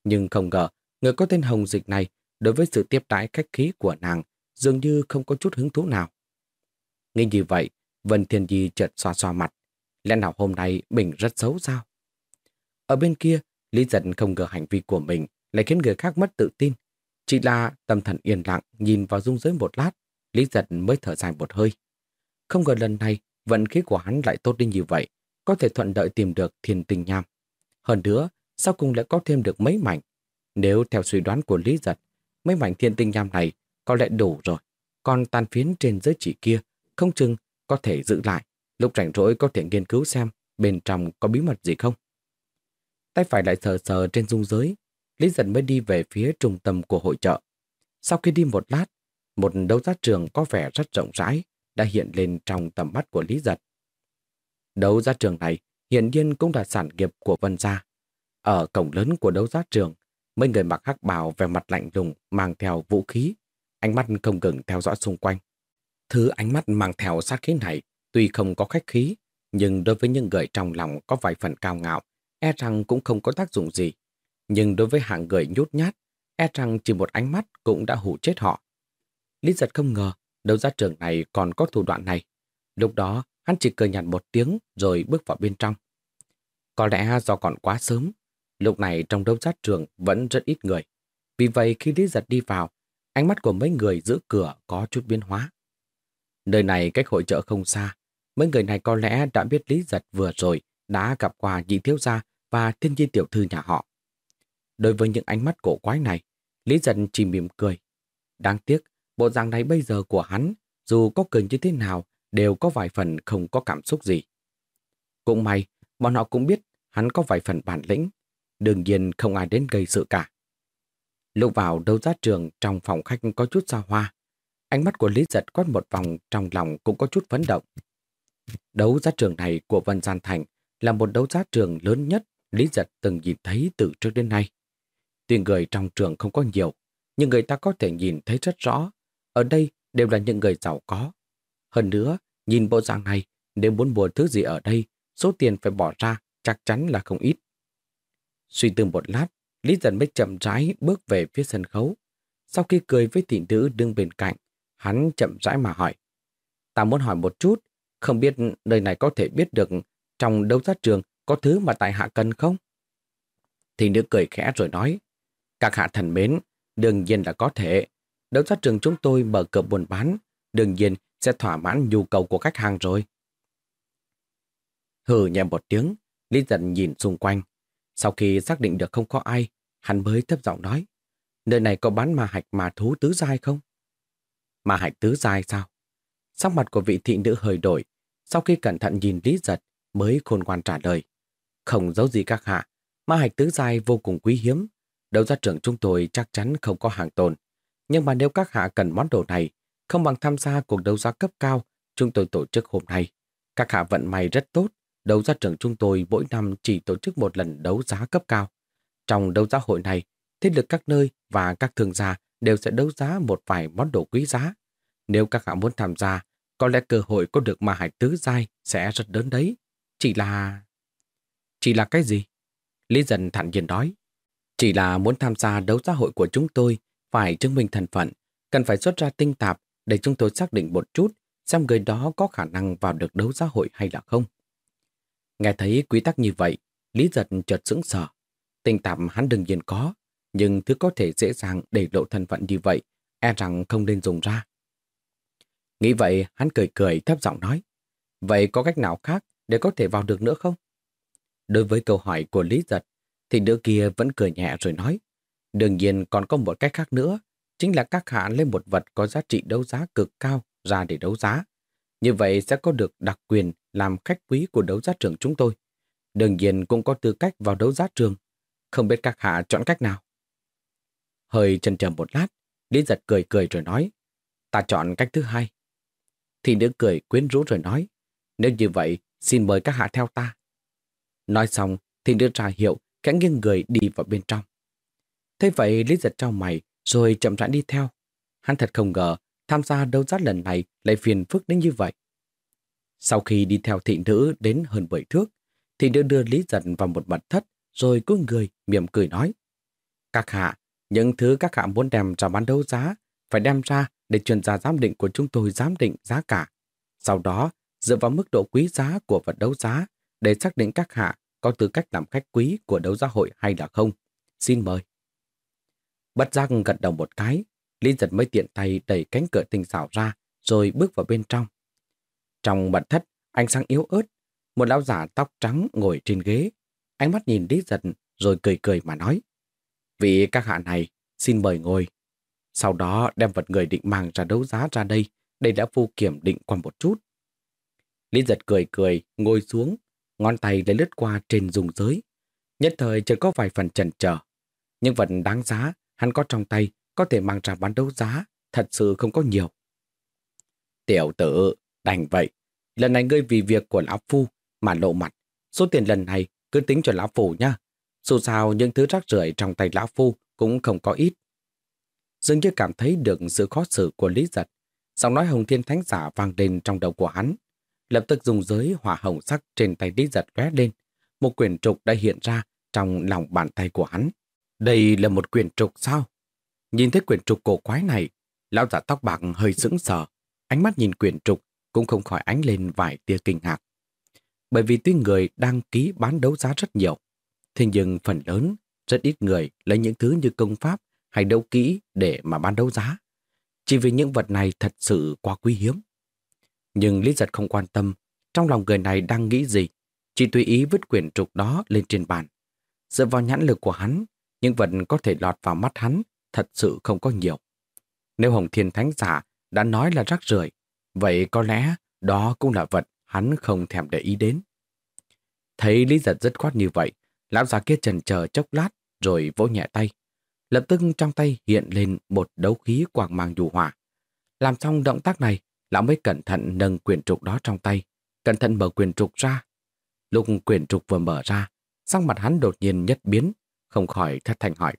A: Nhưng không ngờ, người có tên Hồng Dịch này đối với sự tiếp đãi khách khí của nàng dường như không có chút hứng thú nào. Nghe như vậy, Vân Thiên Di chợt xoa xoa mặt. Lẽ nào hôm nay mình rất xấu sao? Ở bên kia, Lý Dân không ngờ hành vi của mình lại khiến người khác mất tự tin, chỉ là tâm thần yên lặng nhìn vào dung giới một lát, Lý Dân mới thở dài một hơi. Không ngờ lần này, vận khí của hắn lại tốt đi như vậy, có thể thuận đợi tìm được thiên Tình nham. Hơn nữa, sau cùng lại có thêm được mấy mảnh. Nếu theo suy đoán của Lý giật, mấy mảnh thiên tinh nham này có lẽ đủ rồi. Còn tàn phiến trên giới chỉ kia, không chừng có thể giữ lại. Lúc rảnh rỗi có thể nghiên cứu xem bên trong có bí mật gì không. Tay phải lại sờ sờ trên dung giới, Lý Giật mới đi về phía trung tâm của hội trợ. Sau khi đi một lát, một đấu giá trường có vẻ rất rộng rãi đã hiện lên trong tầm mắt của Lý Giật. Đấu giá trường này hiện nhiên cũng là sản nghiệp của Vân Gia. Ở cổng lớn của đấu giá trường, mấy người mặc hắc bào về mặt lạnh lùng mang theo vũ khí, ánh mắt không ngừng theo dõi xung quanh. Thứ ánh mắt mang theo sát khí này tuy không có khách khí, nhưng đối với những người trong lòng có vài phần cao ngạo, e rằng cũng không có tác dụng gì. Nhưng đối với hạng người nhút nhát, e rằng chỉ một ánh mắt cũng đã hủ chết họ. Lý giật không ngờ, đấu giá trường này còn có thủ đoạn này. Lúc đó, hắn chỉ cười nhạt một tiếng rồi bước vào bên trong. Có lẽ do còn quá sớm, lúc này trong đấu sát trường vẫn rất ít người. Vì vậy khi Lý giật đi vào, ánh mắt của mấy người giữ cửa có chút biến hóa. Nơi này cách hội trợ không xa, mấy người này có lẽ đã biết Lý giật vừa rồi đã gặp qua nhị thiếu gia và thiên nhi tiểu thư nhà họ. Đối với những ánh mắt cổ quái này, Lý Giật chỉ mỉm cười. Đáng tiếc, bộ dạng này bây giờ của hắn, dù có cười như thế nào, đều có vài phần không có cảm xúc gì. Cũng may, bọn họ cũng biết hắn có vài phần bản lĩnh, đương nhiên không ai đến gây sự cả. Lúc vào đấu giá trường trong phòng khách có chút xa hoa, ánh mắt của Lý Giật quét một vòng trong lòng cũng có chút phấn động. Đấu giá trường này của Vân Gian Thành là một đấu giá trường lớn nhất Lý Giật từng nhìn thấy từ trước đến nay. Tuy người trong trường không có nhiều, nhưng người ta có thể nhìn thấy rất rõ. Ở đây đều là những người giàu có. Hơn nữa, nhìn bộ dạng này, nếu muốn mua thứ gì ở đây, số tiền phải bỏ ra chắc chắn là không ít. Suy tư một lát, Lý Dân mới chậm rãi bước về phía sân khấu. Sau khi cười với thị nữ đứng bên cạnh, hắn chậm rãi mà hỏi. Ta muốn hỏi một chút, không biết nơi này có thể biết được trong đấu giá trường có thứ mà tại hạ cần không? Thị nữ cười khẽ rồi nói. Các hạ thần mến, đương nhiên là có thể. Đấu giá trường chúng tôi mở cửa buôn bán, đương nhiên sẽ thỏa mãn nhu cầu của khách hàng rồi. Hừ nhẹ một tiếng, Lý Dân nhìn xung quanh. Sau khi xác định được không có ai, hắn mới thấp giọng nói. Nơi này có bán ma hạch mà thú tứ dai không? Ma hạch tứ dai sao? Sắc mặt của vị thị nữ hơi đổi. Sau khi cẩn thận nhìn Lý giật, mới khôn ngoan trả lời. Không giấu gì các hạ, ma hạch tứ dai vô cùng quý hiếm. Đấu giá trưởng chúng tôi chắc chắn không có hàng tồn. Nhưng mà nếu các hạ cần món đồ này, không bằng tham gia cuộc đấu giá cấp cao chúng tôi tổ chức hôm nay. Các hạ vận may rất tốt, đấu giá trưởng chúng tôi mỗi năm chỉ tổ chức một lần đấu giá cấp cao. Trong đấu giá hội này, thế lực các nơi và các thương gia đều sẽ đấu giá một vài món đồ quý giá. Nếu các hạ muốn tham gia, có lẽ cơ hội có được ma hải tứ giai sẽ rất lớn đấy. Chỉ là... Chỉ là cái gì? Lý dần thản nhiên nói. Chỉ là muốn tham gia đấu giá hội của chúng tôi phải chứng minh thân phận, cần phải xuất ra tinh tạp để chúng tôi xác định một chút xem người đó có khả năng vào được đấu giá hội hay là không. Nghe thấy quy tắc như vậy, Lý Giật chợt sững sờ. Tinh tạm hắn đương nhiên có, nhưng thứ có thể dễ dàng để lộ thân phận như vậy, e rằng không nên dùng ra. Nghĩ vậy, hắn cười cười thấp giọng nói, vậy có cách nào khác để có thể vào được nữa không? Đối với câu hỏi của Lý Giật, thì đứa kia vẫn cười nhẹ rồi nói, đương nhiên còn có một cách khác nữa, chính là các hạ lên một vật có giá trị đấu giá cực cao ra để đấu giá. Như vậy sẽ có được đặc quyền làm khách quý của đấu giá trường chúng tôi. Đương nhiên cũng có tư cách vào đấu giá trường. Không biết các hạ chọn cách nào. Hơi chần chờ một lát, Lý giật cười cười rồi nói, ta chọn cách thứ hai. Thì nữ cười quyến rũ rồi nói, nếu như vậy, xin mời các hạ theo ta. Nói xong, thì nữ ra hiệu, khẽ nghiêng người đi vào bên trong. Thế vậy, Lý giật trao mày, rồi chậm rãi đi theo. Hắn thật không ngờ, tham gia đấu giá lần này lại phiền phức đến như vậy. Sau khi đi theo thị nữ đến hơn bảy thước, thị nữ đưa Lý Giật vào một mật thất, rồi cúi người, mỉm cười nói. Các hạ, những thứ các hạ muốn đem ra bán đấu giá, phải đem ra để chuyên gia giám định của chúng tôi giám định giá cả. Sau đó, dựa vào mức độ quý giá của vật đấu giá để xác định các hạ có tư cách làm khách quý của đấu giá hội hay là không. Xin mời. Bất giác gật đầu một cái, Lý giật mới tiện tay đẩy cánh cửa tinh xảo ra, rồi bước vào bên trong. Trong mật thất, ánh sáng yếu ớt, một lão giả tóc trắng ngồi trên ghế. Ánh mắt nhìn Lý giật, rồi cười cười mà nói. Vị các hạ này, xin mời ngồi. Sau đó đem vật người định mang ra đấu giá ra đây, để đã phu kiểm định qua một chút. Lý giật cười cười, ngồi xuống, ngón tay lấy lướt qua trên dùng giới. Nhất thời chợt có vài phần chần chờ. Nhưng vật đáng giá hắn có trong tay có thể mang ra bán đấu giá, thật sự không có nhiều. Tiểu tử, đành vậy. Lần này ngươi vì việc của Lão Phu mà lộ mặt. Số tiền lần này cứ tính cho Lão Phu nha. Dù sao những thứ rác rưởi trong tay Lão Phu cũng không có ít. Dường như cảm thấy được sự khó xử của Lý Giật. Giọng nói Hồng Thiên Thánh Giả vang lên trong đầu của hắn. Lập tức dùng giới hỏa hồng sắc trên tay Lý Giật lóe lên. Một quyển trục đã hiện ra trong lòng bàn tay của hắn. Đây là một quyển trục sao? Nhìn thấy quyển trục cổ quái này, lão giả tóc bạc hơi sững sờ. Ánh mắt nhìn quyển trục cũng không khỏi ánh lên vài tia kinh ngạc. Bởi vì tuy người đăng ký bán đấu giá rất nhiều, thế nhưng phần lớn, rất ít người lấy những thứ như công pháp hay đấu kỹ để mà bán đấu giá. Chỉ vì những vật này thật sự quá quý hiếm. Nhưng Lý Giật không quan tâm, trong lòng người này đang nghĩ gì, chỉ tùy ý vứt quyển trục đó lên trên bàn. Dựa vào nhãn lực của hắn, những vật có thể lọt vào mắt hắn thật sự không có nhiều. Nếu Hồng Thiên Thánh Giả đã nói là rác rưởi, vậy có lẽ đó cũng là vật hắn không thèm để ý đến. Thấy Lý Giật rất khoát như vậy, lão già kia trần chờ chốc lát rồi vỗ nhẹ tay. Lập tức trong tay hiện lên một đấu khí quảng mang dù hỏa. Làm xong động tác này, lão mới cẩn thận nâng quyền trục đó trong tay, cẩn thận mở quyền trục ra. Lúc quyền trục vừa mở ra, sắc mặt hắn đột nhiên nhất biến, không khỏi thất thành hỏi.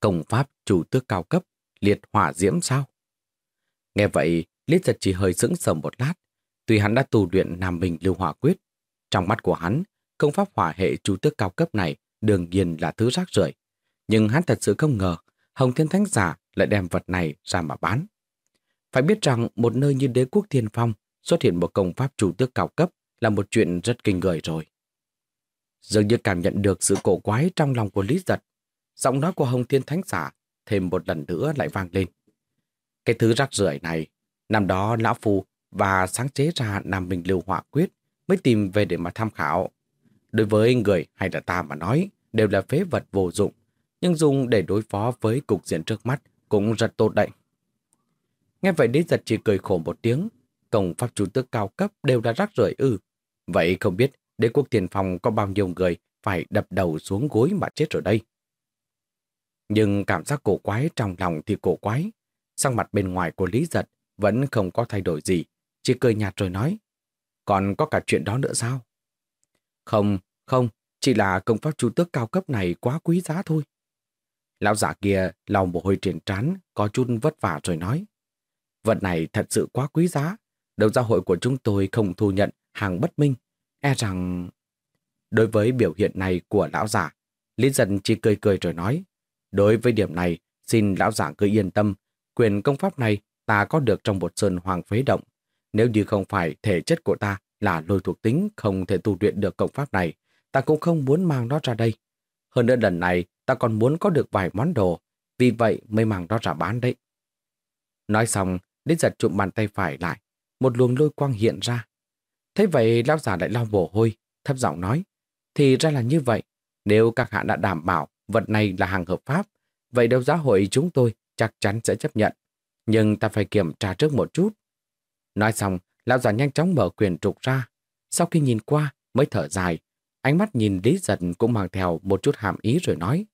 A: Công pháp chủ tước cao cấp, liệt hỏa diễm sao? Nghe vậy, Lý giật chỉ hơi sững sờ một lát. Tuy hắn đã tu luyện Nam Bình Lưu Hỏa Quyết, trong mắt của hắn, công pháp hỏa hệ chủ tước cao cấp này đương nhiên là thứ rác rưởi. Nhưng hắn thật sự không ngờ Hồng Thiên Thánh Giả lại đem vật này ra mà bán. Phải biết rằng một nơi như đế quốc thiên phong xuất hiện một công pháp chủ tước cao cấp là một chuyện rất kinh người rồi. Dường như cảm nhận được sự cổ quái trong lòng của Lý Giật, giọng nói của Hồng Thiên Thánh Giả thêm một lần nữa lại vang lên. Cái thứ rác rưởi này, năm đó Lão Phu và sáng chế ra Nam bình Lưu Họa Quyết mới tìm về để mà tham khảo. Đối với người hay là ta mà nói, đều là phế vật vô dụng, nhưng dùng để đối phó với cục diện trước mắt cũng rất tốt đậy. Nghe vậy Lý Giật chỉ cười khổ một tiếng, công pháp chủ tước cao cấp đều là rắc rưởi ư. Vậy không biết đế quốc tiền phòng có bao nhiêu người phải đập đầu xuống gối mà chết rồi đây. Nhưng cảm giác cổ quái trong lòng thì cổ quái. Sang mặt bên ngoài của Lý Giật vẫn không có thay đổi gì, chỉ cười nhạt rồi nói. Còn có cả chuyện đó nữa sao? Không, không, chỉ là công pháp chú tước cao cấp này quá quý giá thôi. Lão giả kia lòng mồ hôi trên trán, có chút vất vả rồi nói. Vật này thật sự quá quý giá. Đầu gia hội của chúng tôi không thu nhận hàng bất minh. E rằng... Đối với biểu hiện này của lão giả, Lý Dân chỉ cười cười rồi nói. Đối với điểm này, xin lão giả cứ yên tâm. Quyền công pháp này ta có được trong một sơn hoàng phế động. Nếu như không phải thể chất của ta là lôi thuộc tính không thể tu luyện được công pháp này, ta cũng không muốn mang nó ra đây. Hơn nữa lần này, ta còn muốn có được vài món đồ, vì vậy mới mang nó ra bán đấy. Nói xong, đến giật trụm bàn tay phải lại, một luồng lôi quang hiện ra. Thế vậy lão giả lại lau mồ hôi, thấp giọng nói, thì ra là như vậy, nếu các hạ đã đảm bảo vật này là hàng hợp pháp, vậy đấu giá hội chúng tôi chắc chắn sẽ chấp nhận. Nhưng ta phải kiểm tra trước một chút. Nói xong, lão già nhanh chóng mở quyền trục ra. Sau khi nhìn qua, mới thở dài. Ánh mắt nhìn Lý Giật cũng mang theo một chút hàm ý rồi nói.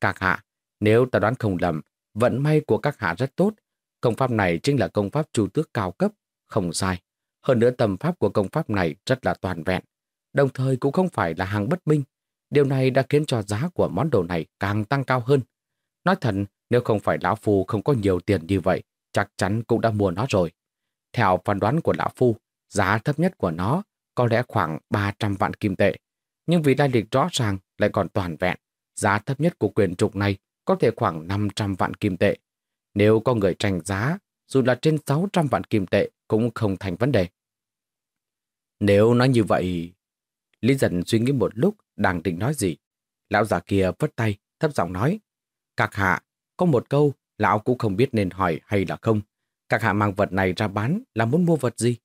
A: Các hạ, nếu ta đoán không lầm, vận may của các hạ rất tốt. Công pháp này chính là công pháp chủ tước cao cấp, không sai. Hơn nữa tầm pháp của công pháp này rất là toàn vẹn. Đồng thời cũng không phải là hàng bất minh. Điều này đã khiến cho giá của món đồ này càng tăng cao hơn. Nói thật, nếu không phải Lão Phu không có nhiều tiền như vậy, chắc chắn cũng đã mua nó rồi. Theo phán đoán của Lão Phu, giá thấp nhất của nó có lẽ khoảng 300 vạn kim tệ. Nhưng vì lai lịch rõ ràng lại còn toàn vẹn, giá thấp nhất của quyền trục này có thể khoảng 500 vạn kim tệ. Nếu có người tranh giá, dù là trên 600 vạn kim tệ cũng không thành vấn đề. Nếu nói như vậy... Lý dần suy nghĩ một lúc, đang định nói gì. Lão già kia vất tay, thấp giọng nói. Các hạ, có một câu, lão cũng không biết nên hỏi hay là không. Các hạ mang vật này ra bán là muốn mua vật gì?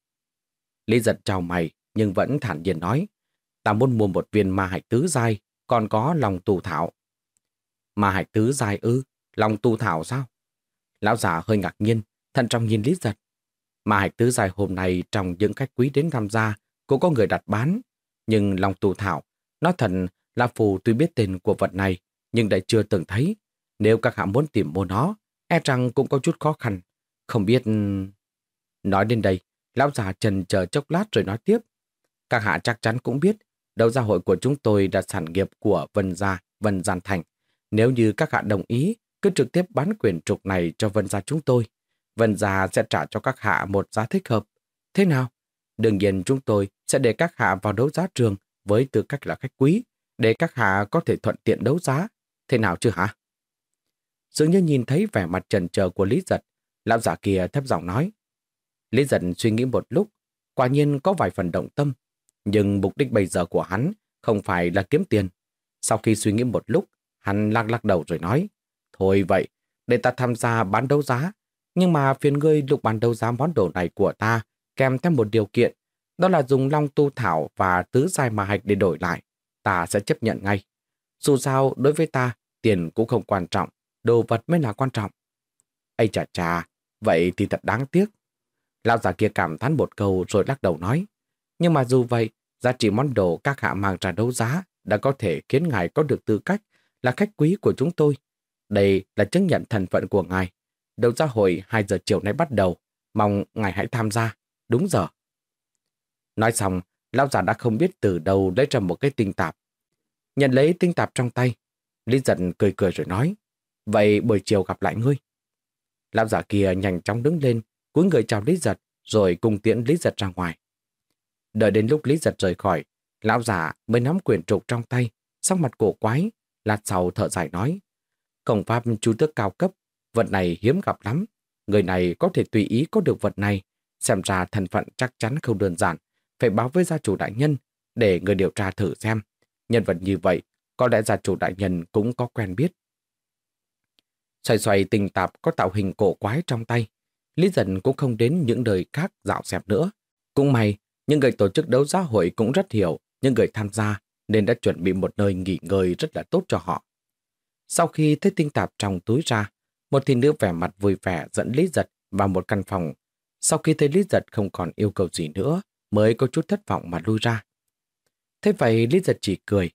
A: Lý giật chào mày, nhưng vẫn thản nhiên nói. Ta muốn mua một viên ma hạch tứ dai, còn có lòng tù thảo. Ma hạch tứ dai ư, lòng tù thảo sao? Lão già hơi ngạc nhiên, thận trọng nhìn Lý giật. Ma hạch tứ dai hôm nay trong những khách quý đến tham gia, cũng có người đặt bán. Nhưng lòng tù thảo, nói thật là phù tuy biết tên của vật này, nhưng lại chưa từng thấy. Nếu các hạ muốn tìm mua nó, e rằng cũng có chút khó khăn. Không biết... Ừ, nói đến đây, lão già trần chờ chốc lát rồi nói tiếp. Các hạ chắc chắn cũng biết, đấu gia hội của chúng tôi là sản nghiệp của Vân Gia, Vân Giàn Thành. Nếu như các hạ đồng ý, cứ trực tiếp bán quyền trục này cho Vân Gia chúng tôi. Vân Gia sẽ trả cho các hạ một giá thích hợp. Thế nào? Đương nhiên chúng tôi sẽ để các hạ vào đấu giá trường với tư cách là khách quý, để các hạ có thể thuận tiện đấu giá. Thế nào chứ hả? Dường như nhìn thấy vẻ mặt trần chờ của Lý Giật, lão giả kia thấp giọng nói. Lý Giật suy nghĩ một lúc, quả nhiên có vài phần động tâm, nhưng mục đích bây giờ của hắn không phải là kiếm tiền. Sau khi suy nghĩ một lúc, hắn lắc lắc đầu rồi nói, Thôi vậy, để ta tham gia bán đấu giá, nhưng mà phiền ngươi lục bán đấu giá món đồ này của ta kèm theo một điều kiện, đó là dùng long tu thảo và tứ giai ma hạch để đổi lại. Ta sẽ chấp nhận ngay. Dù sao, đối với ta, tiền cũng không quan trọng, đồ vật mới là quan trọng. Ây chà chà, vậy thì thật đáng tiếc. Lão già kia cảm thán một câu rồi lắc đầu nói. Nhưng mà dù vậy, giá trị món đồ các hạ mang ra đấu giá đã có thể khiến ngài có được tư cách là khách quý của chúng tôi. Đây là chứng nhận thân phận của ngài. Đấu giá hội 2 giờ chiều nay bắt đầu. Mong ngài hãy tham gia. Đúng giờ. Nói xong, lão già đã không biết từ đâu lấy ra một cái tinh tạp. Nhận lấy tinh tạp trong tay, Lý giận cười cười rồi nói. Vậy buổi chiều gặp lại ngươi. Lão giả kia nhanh chóng đứng lên, cúi người chào Lý giật, rồi cùng tiễn Lý giật ra ngoài. Đợi đến lúc Lý giật rời khỏi, lão giả mới nắm quyền trục trong tay, sắc mặt cổ quái, lát sau thợ giải nói. cổng pháp chú tước cao cấp, vật này hiếm gặp lắm. Người này có thể tùy ý có được vật này, xem ra thân phận chắc chắn không đơn giản, phải báo với gia chủ đại nhân để người điều tra thử xem. Nhân vật như vậy, có lẽ gia chủ đại nhân cũng có quen biết. Xoay xoay tình tạp có tạo hình cổ quái trong tay. Lý dần cũng không đến những đời khác dạo xẹp nữa. Cũng may, những người tổ chức đấu giá hội cũng rất hiểu những người tham gia nên đã chuẩn bị một nơi nghỉ ngơi rất là tốt cho họ. Sau khi thấy tinh tạp trong túi ra, một thị nữ vẻ mặt vui vẻ dẫn Lý Giật vào một căn phòng. Sau khi thấy Lý Giật không còn yêu cầu gì nữa, mới có chút thất vọng mà lui ra. Thế vậy Lý Giật chỉ cười,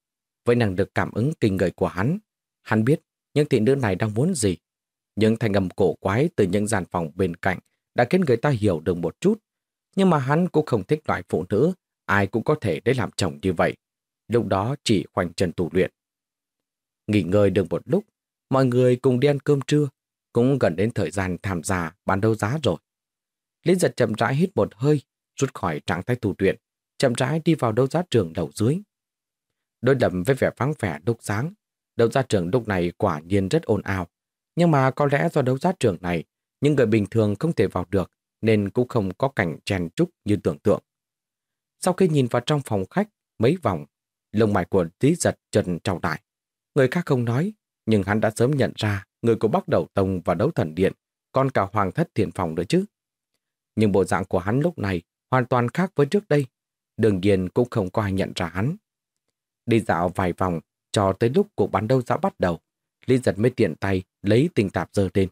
A: với năng được cảm ứng kinh người của hắn. Hắn biết những thị nữ này đang muốn gì. Những thành âm cổ quái từ những gian phòng bên cạnh đã khiến người ta hiểu được một chút. Nhưng mà hắn cũng không thích loại phụ nữ, ai cũng có thể để làm chồng như vậy. Lúc đó chỉ khoanh chân tù luyện. Nghỉ ngơi được một lúc, mọi người cùng đi ăn cơm trưa, cũng gần đến thời gian tham gia bán đấu giá rồi. Lý giật chậm rãi hít một hơi, rút khỏi trạng thái tù luyện, chậm rãi đi vào đấu giá trường đầu dưới. Đối lập với vẻ vắng vẻ đúc sáng, đấu giá trường lúc này quả nhiên rất ồn ào. Nhưng mà có lẽ do đấu giá trường này, những người bình thường không thể vào được, nên cũng không có cảnh chèn trúc như tưởng tượng. Sau khi nhìn vào trong phòng khách mấy vòng, lông mày của tí giật trần trào đại. Người khác không nói, nhưng hắn đã sớm nhận ra người của bắt đầu tông và đấu thần điện, còn cả hoàng thất thiền phòng nữa chứ. Nhưng bộ dạng của hắn lúc này hoàn toàn khác với trước đây. Đương nhiên cũng không có ai nhận ra hắn. Đi dạo vài vòng, cho tới lúc cuộc bắn đấu giá bắt đầu, Lý giật mới tiện tay lấy tình tạp dơ lên.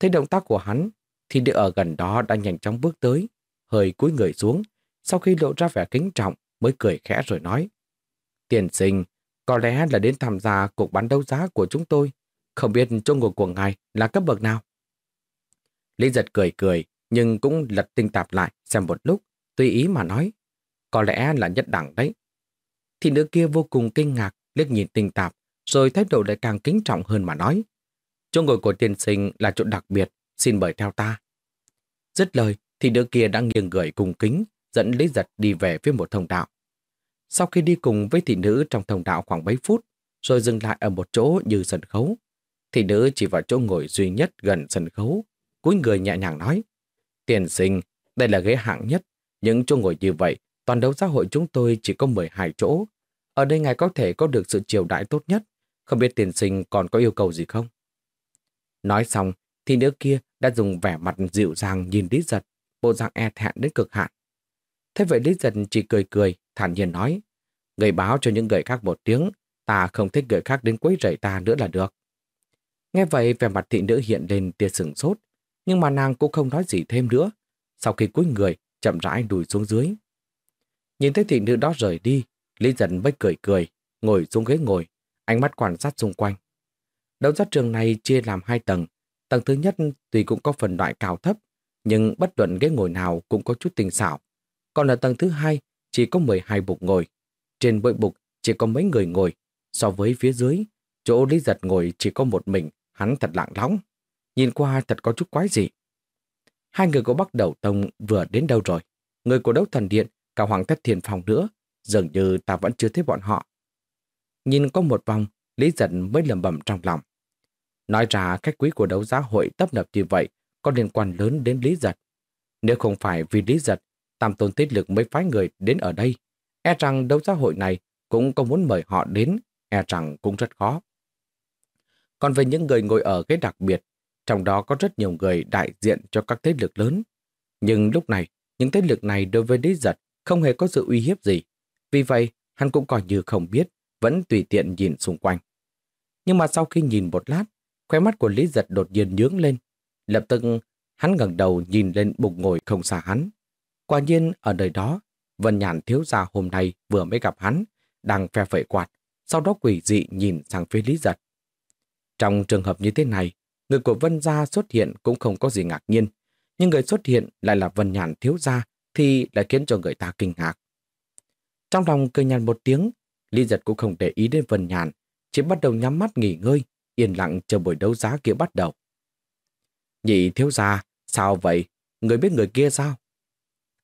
A: Thấy động tác của hắn, thì địa ở gần đó đã nhanh chóng bước tới, hơi cúi người xuống, sau khi lộ ra vẻ kính trọng mới cười khẽ rồi nói. Tiền sinh, có lẽ là đến tham gia cuộc bán đấu giá của chúng tôi, không biết chỗ ngồi của ngài là cấp bậc nào. Lý giật cười cười, nhưng cũng lật tinh tạp lại xem một lúc, tùy ý mà nói. Có lẽ là nhất đẳng đấy. Thì nữ kia vô cùng kinh ngạc, liếc nhìn tinh tạp, rồi thái độ lại càng kính trọng hơn mà nói. Chỗ ngồi của tiên sinh là chỗ đặc biệt, xin mời theo ta. Dứt lời, thì đứa kia đã nghiêng người cùng kính, dẫn Lý Giật đi về phía một thông đạo. Sau khi đi cùng với thị nữ trong thông đạo khoảng mấy phút, rồi dừng lại ở một chỗ như sân khấu, thị nữ chỉ vào chỗ ngồi duy nhất gần sân khấu, cúi người nhẹ nhàng nói, Tiền sinh, đây là ghế hạng nhất, những chỗ ngồi như vậy, toàn đấu xã hội chúng tôi chỉ có 12 chỗ. Ở đây ngài có thể có được sự chiều đại tốt nhất, không biết tiền sinh còn có yêu cầu gì không? Nói xong, thì nữ kia đã dùng vẻ mặt dịu dàng nhìn Lý Giật, bộ dạng e thẹn đến cực hạn. Thế vậy Lý Giật chỉ cười cười, thản nhiên nói, người báo cho những người khác một tiếng, ta không thích người khác đến quấy rầy ta nữa là được. Nghe vậy vẻ mặt thị nữ hiện lên tia sừng sốt, nhưng mà nàng cũng không nói gì thêm nữa. Sau khi cúi người, chậm rãi đùi xuống dưới. Nhìn thấy thị nữ đó rời đi, Lý Dân mới cười cười, ngồi xuống ghế ngồi, ánh mắt quan sát xung quanh. Đấu giá trường này chia làm hai tầng. Tầng thứ nhất tuy cũng có phần loại cao thấp, nhưng bất luận ghế ngồi nào cũng có chút tinh xảo. Còn ở tầng thứ hai chỉ có 12 bục ngồi. Trên mỗi bục chỉ có mấy người ngồi. So với phía dưới, chỗ Lý Giật ngồi chỉ có một mình, hắn thật lạng lóng. Nhìn qua thật có chút quái gì. Hai người của Bắc Đầu Tông vừa đến đâu rồi? Người của đấu thần điện, cả Hoàng thất thiền phòng nữa. Dường như ta vẫn chưa thấy bọn họ. Nhìn có một vòng, Lý Dân mới lầm bầm trong lòng. Nói ra khách quý của đấu giá hội tấp nập như vậy có liên quan lớn đến Lý Giật. Nếu không phải vì Lý Giật, Tam Tôn Tiết Lực mới phái người đến ở đây, e rằng đấu giá hội này cũng có muốn mời họ đến, e rằng cũng rất khó. Còn về những người ngồi ở ghế đặc biệt, trong đó có rất nhiều người đại diện cho các thế lực lớn. Nhưng lúc này, những thế lực này đối với Lý Giật không hề có sự uy hiếp gì. Vì vậy, hắn cũng coi như không biết, vẫn tùy tiện nhìn xung quanh. Nhưng mà sau khi nhìn một lát, khóe mắt của Lý Giật đột nhiên nhướng lên. Lập tức, hắn ngẩng đầu nhìn lên bục ngồi không xa hắn. Quả nhiên, ở nơi đó, Vân Nhàn thiếu gia hôm nay vừa mới gặp hắn, đang phe phẩy quạt, sau đó quỷ dị nhìn sang phía Lý Giật. Trong trường hợp như thế này, người của Vân Gia xuất hiện cũng không có gì ngạc nhiên, nhưng người xuất hiện lại là Vân Nhàn thiếu gia thì lại khiến cho người ta kinh ngạc. Trong lòng cười nhàn một tiếng, Lý Giật cũng không để ý đến Vân Nhàn, chỉ bắt đầu nhắm mắt nghỉ ngơi, yên lặng chờ buổi đấu giá kia bắt đầu. Nhị thiếu gia, sao vậy? Người biết người kia sao?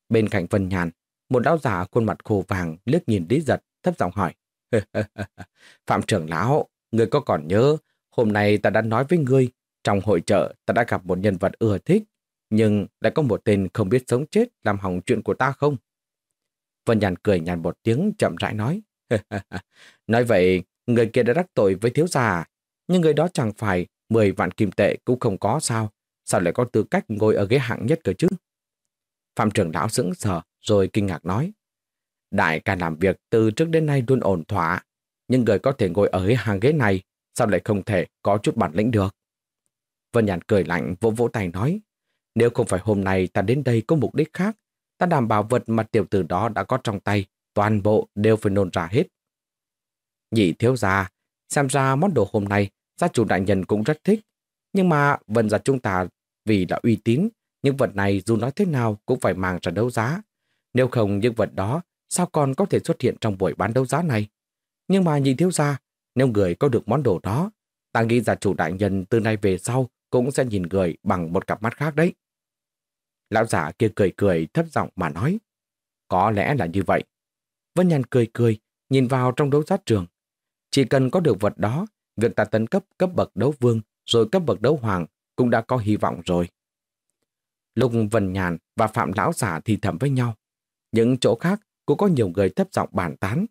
A: Bên cạnh Vân Nhàn, một lão giả khuôn mặt khô vàng liếc nhìn Lý Giật, thấp giọng hỏi. Phạm trưởng lão, người có còn nhớ, hôm nay ta đã nói với ngươi, trong hội chợ ta đã gặp một nhân vật ưa thích, nhưng lại có một tên không biết sống chết làm hỏng chuyện của ta không? Vân Nhàn cười nhàn một tiếng chậm rãi nói. nói vậy, người kia đã đắc tội với thiếu gia à? Nhưng người đó chẳng phải 10 vạn kim tệ cũng không có sao. Sao lại có tư cách ngồi ở ghế hạng nhất cơ chứ? Phạm trưởng lão sững sờ rồi kinh ngạc nói. Đại ca làm việc từ trước đến nay luôn ổn thỏa. Nhưng người có thể ngồi ở hàng ghế này, sao lại không thể có chút bản lĩnh được? Vân Nhàn cười lạnh vỗ vỗ tay nói. Nếu không phải hôm nay ta đến đây có mục đích khác, ta đảm bảo vật mà tiểu tử đó đã có trong tay, toàn bộ đều phải nôn ra hết. Nhị thiếu gia, xem ra món đồ hôm nay gia chủ đại nhân cũng rất thích. Nhưng mà vần gia chúng ta vì đã uy tín, những vật này dù nói thế nào cũng phải mang ra đấu giá. Nếu không những vật đó, sao còn có thể xuất hiện trong buổi bán đấu giá này? Nhưng mà nhị thiếu gia, nếu người có được món đồ đó, ta nghĩ gia chủ đại nhân từ nay về sau cũng sẽ nhìn người bằng một cặp mắt khác đấy. Lão giả kia cười cười thấp giọng mà nói. Có lẽ là như vậy. Vân Nhàn cười cười, nhìn vào trong đấu giá trường. Chỉ cần có được vật đó, việc ta tấn cấp cấp bậc đấu vương rồi cấp bậc đấu hoàng cũng đã có hy vọng rồi. Lúc Vân Nhàn và Phạm Lão giả thì thầm với nhau. Những chỗ khác cũng có nhiều người thấp giọng bàn tán.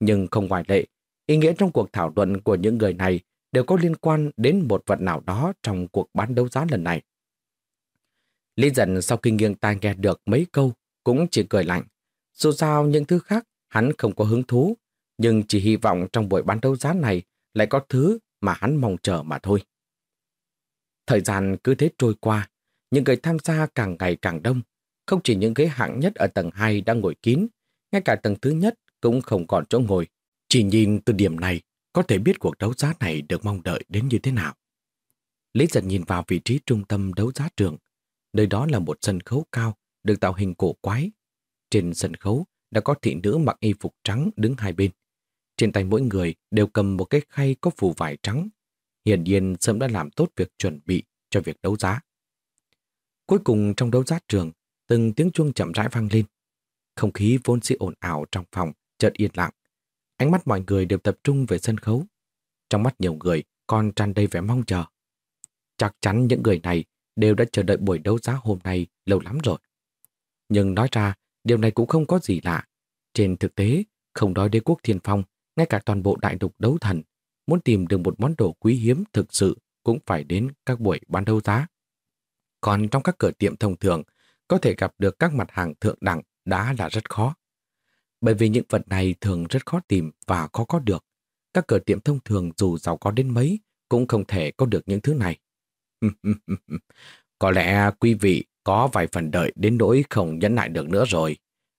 A: Nhưng không ngoại lệ, ý nghĩa trong cuộc thảo luận của những người này đều có liên quan đến một vật nào đó trong cuộc bán đấu giá lần này. Lý dần sau khi nghiêng tai nghe được mấy câu cũng chỉ cười lạnh. Dù sao những thứ khác hắn không có hứng thú, nhưng chỉ hy vọng trong buổi bán đấu giá này lại có thứ mà hắn mong chờ mà thôi. Thời gian cứ thế trôi qua, những người tham gia càng ngày càng đông. Không chỉ những ghế hạng nhất ở tầng 2 đang ngồi kín, ngay cả tầng thứ nhất cũng không còn chỗ ngồi. Chỉ nhìn từ điểm này, có thể biết cuộc đấu giá này được mong đợi đến như thế nào. Lý giật nhìn vào vị trí trung tâm đấu giá trường, Nơi đó là một sân khấu cao, được tạo hình cổ quái. Trên sân khấu đã có thị nữ mặc y phục trắng đứng hai bên. Trên tay mỗi người đều cầm một cái khay có phủ vải trắng. Hiển nhiên sớm đã làm tốt việc chuẩn bị cho việc đấu giá. Cuối cùng trong đấu giá trường, từng tiếng chuông chậm rãi vang lên. Không khí vốn dĩ ồn ào trong phòng, chợt yên lặng. Ánh mắt mọi người đều tập trung về sân khấu. Trong mắt nhiều người còn tràn đầy vẻ mong chờ. Chắc chắn những người này đều đã chờ đợi buổi đấu giá hôm nay lâu lắm rồi. Nhưng nói ra, điều này cũng không có gì lạ. Trên thực tế, không nói đế quốc thiên phong, ngay cả toàn bộ đại lục đấu thần, muốn tìm được một món đồ quý hiếm thực sự cũng phải đến các buổi bán đấu giá. Còn trong các cửa tiệm thông thường, có thể gặp được các mặt hàng thượng đẳng đã là rất khó. Bởi vì những vật này thường rất khó tìm và khó có được. Các cửa tiệm thông thường dù giàu có đến mấy cũng không thể có được những thứ này. Có lẽ quý vị có vài phần đợi đến nỗi không nhẫn nại được nữa rồi.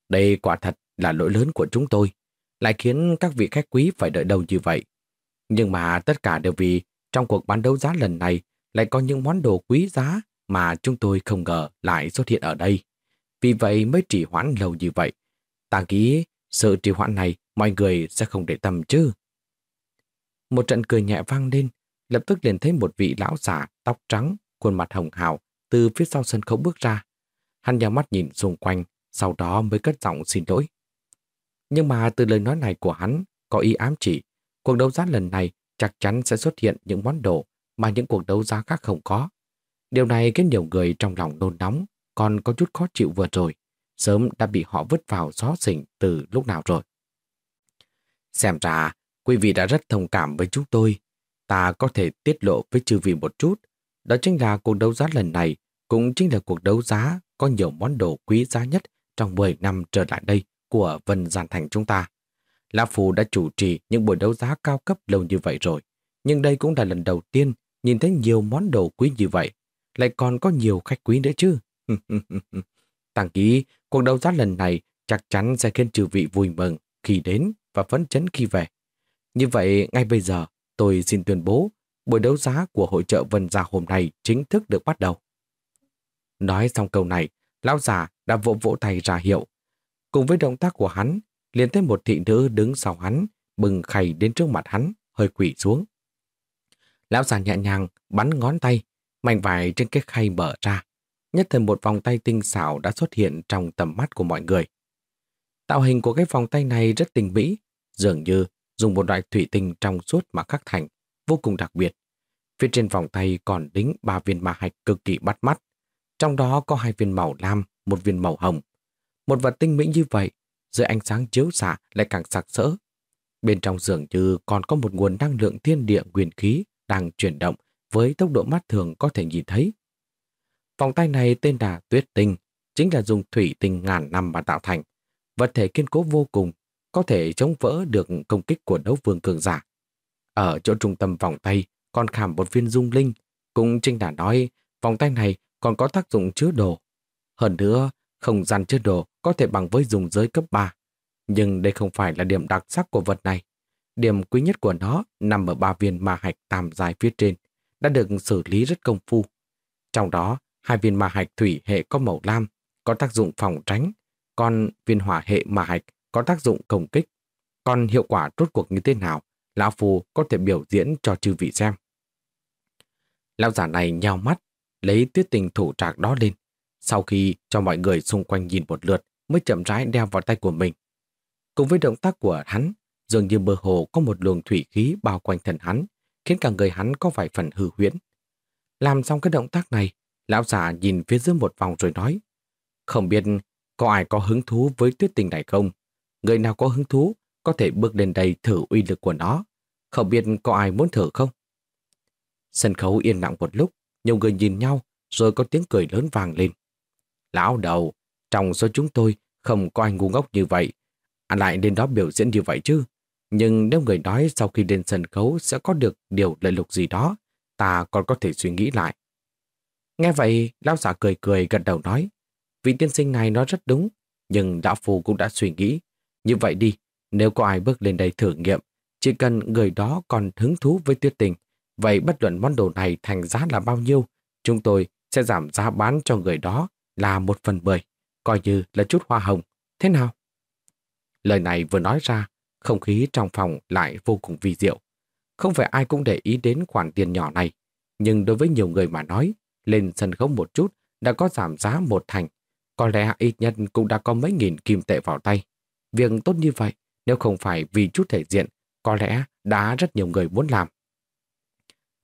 A: Đây quả thật là lỗi lớn của chúng tôi, lại khiến các vị khách quý phải đợi đâu như vậy. Nhưng mà tất cả đều vì trong cuộc bán đấu giá lần này lại có những món đồ quý giá mà chúng tôi không ngờ lại xuất hiện ở đây. Vì vậy mới trì hoãn lâu như vậy. Ta nghĩ sự trì hoãn này mọi người sẽ không để tâm chứ. Một trận cười nhẹ vang lên, lập tức liền thấy một vị lão giả tóc trắng, khuôn mặt hồng hào từ phía sau sân khấu bước ra. Hắn nhắm mắt nhìn xung quanh, sau đó mới cất giọng xin lỗi. Nhưng mà từ lời nói này của hắn có ý ám chỉ, cuộc đấu giá lần này chắc chắn sẽ xuất hiện những món đồ mà những cuộc đấu giá khác không có. Điều này khiến nhiều người trong lòng nôn nóng, còn có chút khó chịu vừa rồi, sớm đã bị họ vứt vào gió xỉnh từ lúc nào rồi. Xem ra, quý vị đã rất thông cảm với chúng tôi. Ta có thể tiết lộ với chư vị một chút, đó chính là cuộc đấu giá lần này, cũng chính là cuộc đấu giá có nhiều món đồ quý giá nhất trong 10 năm trở lại đây của Vân Giàn Thành chúng ta. Lã Phù đã chủ trì những buổi đấu giá cao cấp lâu như vậy rồi, nhưng đây cũng là lần đầu tiên nhìn thấy nhiều món đồ quý như vậy, lại còn có nhiều khách quý nữa chứ. Tàng ký, cuộc đấu giá lần này chắc chắn sẽ khiến trừ vị vui mừng khi đến và phấn chấn khi về. Như vậy, ngay bây giờ, tôi xin tuyên bố buổi đấu giá của hội trợ Vân Gia hôm nay chính thức được bắt đầu. Nói xong câu này, lão già đã vỗ vỗ tay ra hiệu. Cùng với động tác của hắn, liền thấy một thị nữ đứng sau hắn, bừng khay đến trước mặt hắn, hơi quỷ xuống. Lão già nhẹ nhàng bắn ngón tay, mảnh vải trên cái khay mở ra. Nhất thời một vòng tay tinh xảo đã xuất hiện trong tầm mắt của mọi người. Tạo hình của cái vòng tay này rất tình mỹ, dường như dùng một loại thủy tinh trong suốt mà khắc thành, vô cùng đặc biệt. Phía trên vòng tay còn đính ba viên ma hạch cực kỳ bắt mắt. Trong đó có hai viên màu lam, một viên màu hồng. Một vật tinh mỹ như vậy, dưới ánh sáng chiếu xạ lại càng sặc sỡ. Bên trong dường như còn có một nguồn năng lượng thiên địa nguyên khí đang chuyển động với tốc độ mắt thường có thể nhìn thấy. Vòng tay này tên là tuyết tinh, chính là dùng thủy tinh ngàn năm mà tạo thành. Vật thể kiên cố vô cùng, có thể chống vỡ được công kích của đấu vương cường giả. Ở chỗ trung tâm vòng tay còn khảm một viên dung linh, cũng chính là nói vòng tay này còn có tác dụng chứa đồ. Hơn nữa, không gian chứa đồ có thể bằng với dùng giới cấp 3. Nhưng đây không phải là điểm đặc sắc của vật này. Điểm quý nhất của nó nằm ở ba viên ma hạch tam dài phía trên, đã được xử lý rất công phu. Trong đó, hai viên ma hạch thủy hệ có màu lam, có tác dụng phòng tránh, còn viên hỏa hệ ma hạch có tác dụng công kích. Còn hiệu quả rốt cuộc như thế nào, Lão Phu có thể biểu diễn cho chư vị xem. Lão giả này nhào mắt, lấy tuyết tình thủ trạc đó lên. Sau khi cho mọi người xung quanh nhìn một lượt mới chậm rãi đeo vào tay của mình. Cùng với động tác của hắn, dường như bờ hồ có một luồng thủy khí bao quanh thân hắn, khiến cả người hắn có vài phần hư huyễn. Làm xong cái động tác này, lão giả nhìn phía dưới một vòng rồi nói, không biết có ai có hứng thú với tuyết tình này không? Người nào có hứng thú có thể bước lên đây thử uy lực của nó. Không biết có ai muốn thử không? Sân khấu yên lặng một lúc, nhiều người nhìn nhau, rồi có tiếng cười lớn vàng lên. Lão đầu, trong số chúng tôi không có ai ngu ngốc như vậy. Anh lại lên đó biểu diễn như vậy chứ. Nhưng nếu người nói sau khi lên sân khấu sẽ có được điều lợi lục gì đó, ta còn có thể suy nghĩ lại. Nghe vậy, lão giả cười cười gật đầu nói, vị tiên sinh này nói rất đúng, nhưng đạo phù cũng đã suy nghĩ. Như vậy đi, nếu có ai bước lên đây thử nghiệm, chỉ cần người đó còn hứng thú với tuyết tình, vậy bất luận món đồ này thành giá là bao nhiêu, chúng tôi sẽ giảm giá bán cho người đó là một phần mười, coi như là chút hoa hồng. Thế nào? Lời này vừa nói ra, không khí trong phòng lại vô cùng vi diệu. Không phải ai cũng để ý đến khoản tiền nhỏ này, nhưng đối với nhiều người mà nói, lên sân khấu một chút đã có giảm giá một thành. Có lẽ ít nhất cũng đã có mấy nghìn kim tệ vào tay. Việc tốt như vậy, nếu không phải vì chút thể diện, có lẽ đã rất nhiều người muốn làm.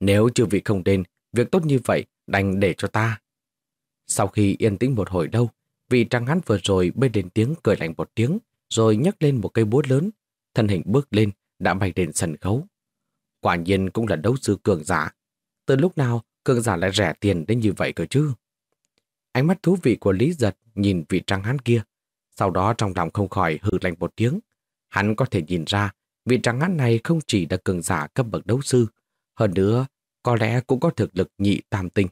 A: Nếu chư vị không đến, việc tốt như vậy đành để cho ta. Sau khi yên tĩnh một hồi đâu, vị trăng hắn vừa rồi bên đến tiếng cười lạnh một tiếng, rồi nhấc lên một cây búa lớn, thân hình bước lên, đã bay đến sân khấu. Quả nhiên cũng là đấu sư cường giả. Từ lúc nào cường giả lại rẻ tiền đến như vậy cơ chứ? Ánh mắt thú vị của Lý Giật nhìn vị trăng hắn kia, sau đó trong lòng không khỏi hừ lạnh một tiếng. Hắn có thể nhìn ra vị trăng án này không chỉ là cường giả cấp bậc đấu sư, hơn nữa có lẽ cũng có thực lực nhị tam tinh.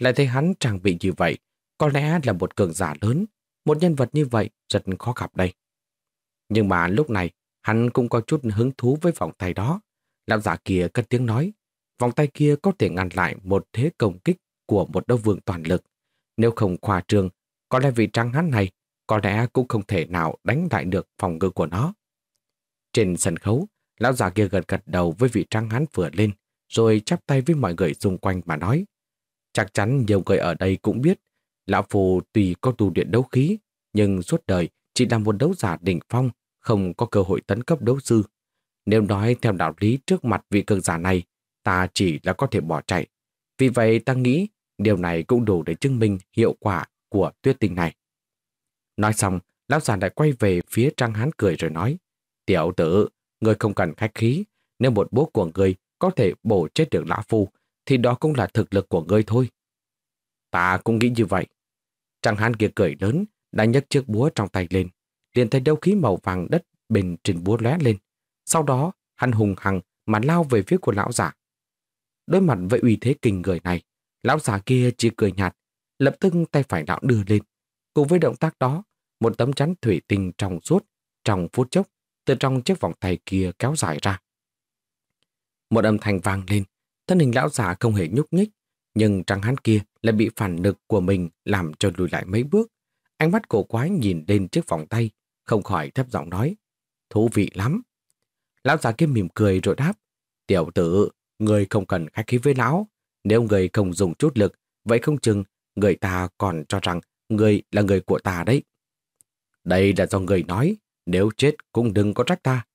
A: Lại thấy hắn trang bị như vậy, có lẽ là một cường giả lớn, một nhân vật như vậy rất khó gặp đây. Nhưng mà lúc này, hắn cũng có chút hứng thú với vòng tay đó. Lão giả kia cất tiếng nói, vòng tay kia có thể ngăn lại một thế công kích của một đấu vương toàn lực. Nếu không khoa trương, có lẽ vị trăng hắn này có lẽ cũng không thể nào đánh lại được phòng ngự của nó. Trên sân khấu, lão già kia gật gật đầu với vị trăng hán vừa lên, rồi chắp tay với mọi người xung quanh mà nói. Chắc chắn nhiều người ở đây cũng biết, lão phù tùy có tu luyện đấu khí, nhưng suốt đời chỉ là một đấu giả đỉnh phong, không có cơ hội tấn cấp đấu sư. Nếu nói theo đạo lý trước mặt vị cường giả này, ta chỉ là có thể bỏ chạy. Vì vậy ta nghĩ điều này cũng đủ để chứng minh hiệu quả của tuyết tinh này. Nói xong, lão già lại quay về phía Trang Hán cười rồi nói, Tiểu tử, người không cần khách khí, nếu một bố của người có thể bổ chết được lão phu, thì đó cũng là thực lực của ngươi thôi. Ta cũng nghĩ như vậy. Trang Hán kia cười lớn, đã nhấc chiếc búa trong tay lên, liền thấy đấu khí màu vàng đất bên trên búa lóe lên. Sau đó, hắn hùng hằng mà lao về phía của lão giả. Đối mặt với uy thế kinh người này, lão giả kia chỉ cười nhạt, lập tức tay phải lão đưa lên. Cùng với động tác đó, một tấm chắn thủy tinh trong suốt, trong phút chốc, từ trong chiếc vòng tay kia kéo dài ra. Một âm thanh vang lên, thân hình lão giả không hề nhúc nhích, nhưng trăng hắn kia lại bị phản lực của mình làm cho lùi lại mấy bước. Ánh mắt cổ quái nhìn lên chiếc vòng tay, không khỏi thấp giọng nói. Thú vị lắm. Lão già kia mỉm cười rồi đáp. Tiểu tử, người không cần khách khí với lão. Nếu người không dùng chút lực, vậy không chừng người ta còn cho rằng người là người của ta đấy. Đây là do người nói, nếu chết cũng đừng có trách ta.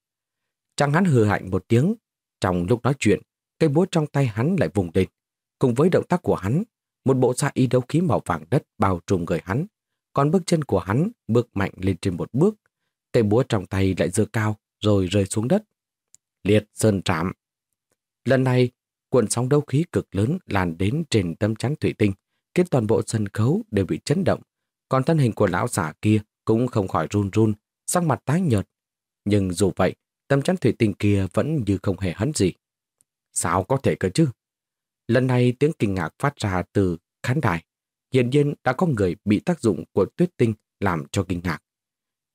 A: Trang hắn hừ hạnh một tiếng. Trong lúc nói chuyện, cây búa trong tay hắn lại vùng lên. Cùng với động tác của hắn, một bộ xa y đấu khí màu vàng đất bao trùm người hắn. Còn bước chân của hắn bước mạnh lên trên một bước. Cây búa trong tay lại dơ cao rồi rơi xuống đất. Liệt sơn trạm. Lần này, cuộn sóng đấu khí cực lớn lan đến trên tấm chắn thủy tinh, khiến toàn bộ sân khấu đều bị chấn động. Còn thân hình của lão giả kia cũng không khỏi run run, sắc mặt tái nhợt. Nhưng dù vậy, tấm chắn thủy tinh kia vẫn như không hề hấn gì. Sao có thể cơ chứ? Lần này tiếng kinh ngạc phát ra từ khán đài. Hiện nhiên đã có người bị tác dụng của tuyết tinh làm cho kinh ngạc.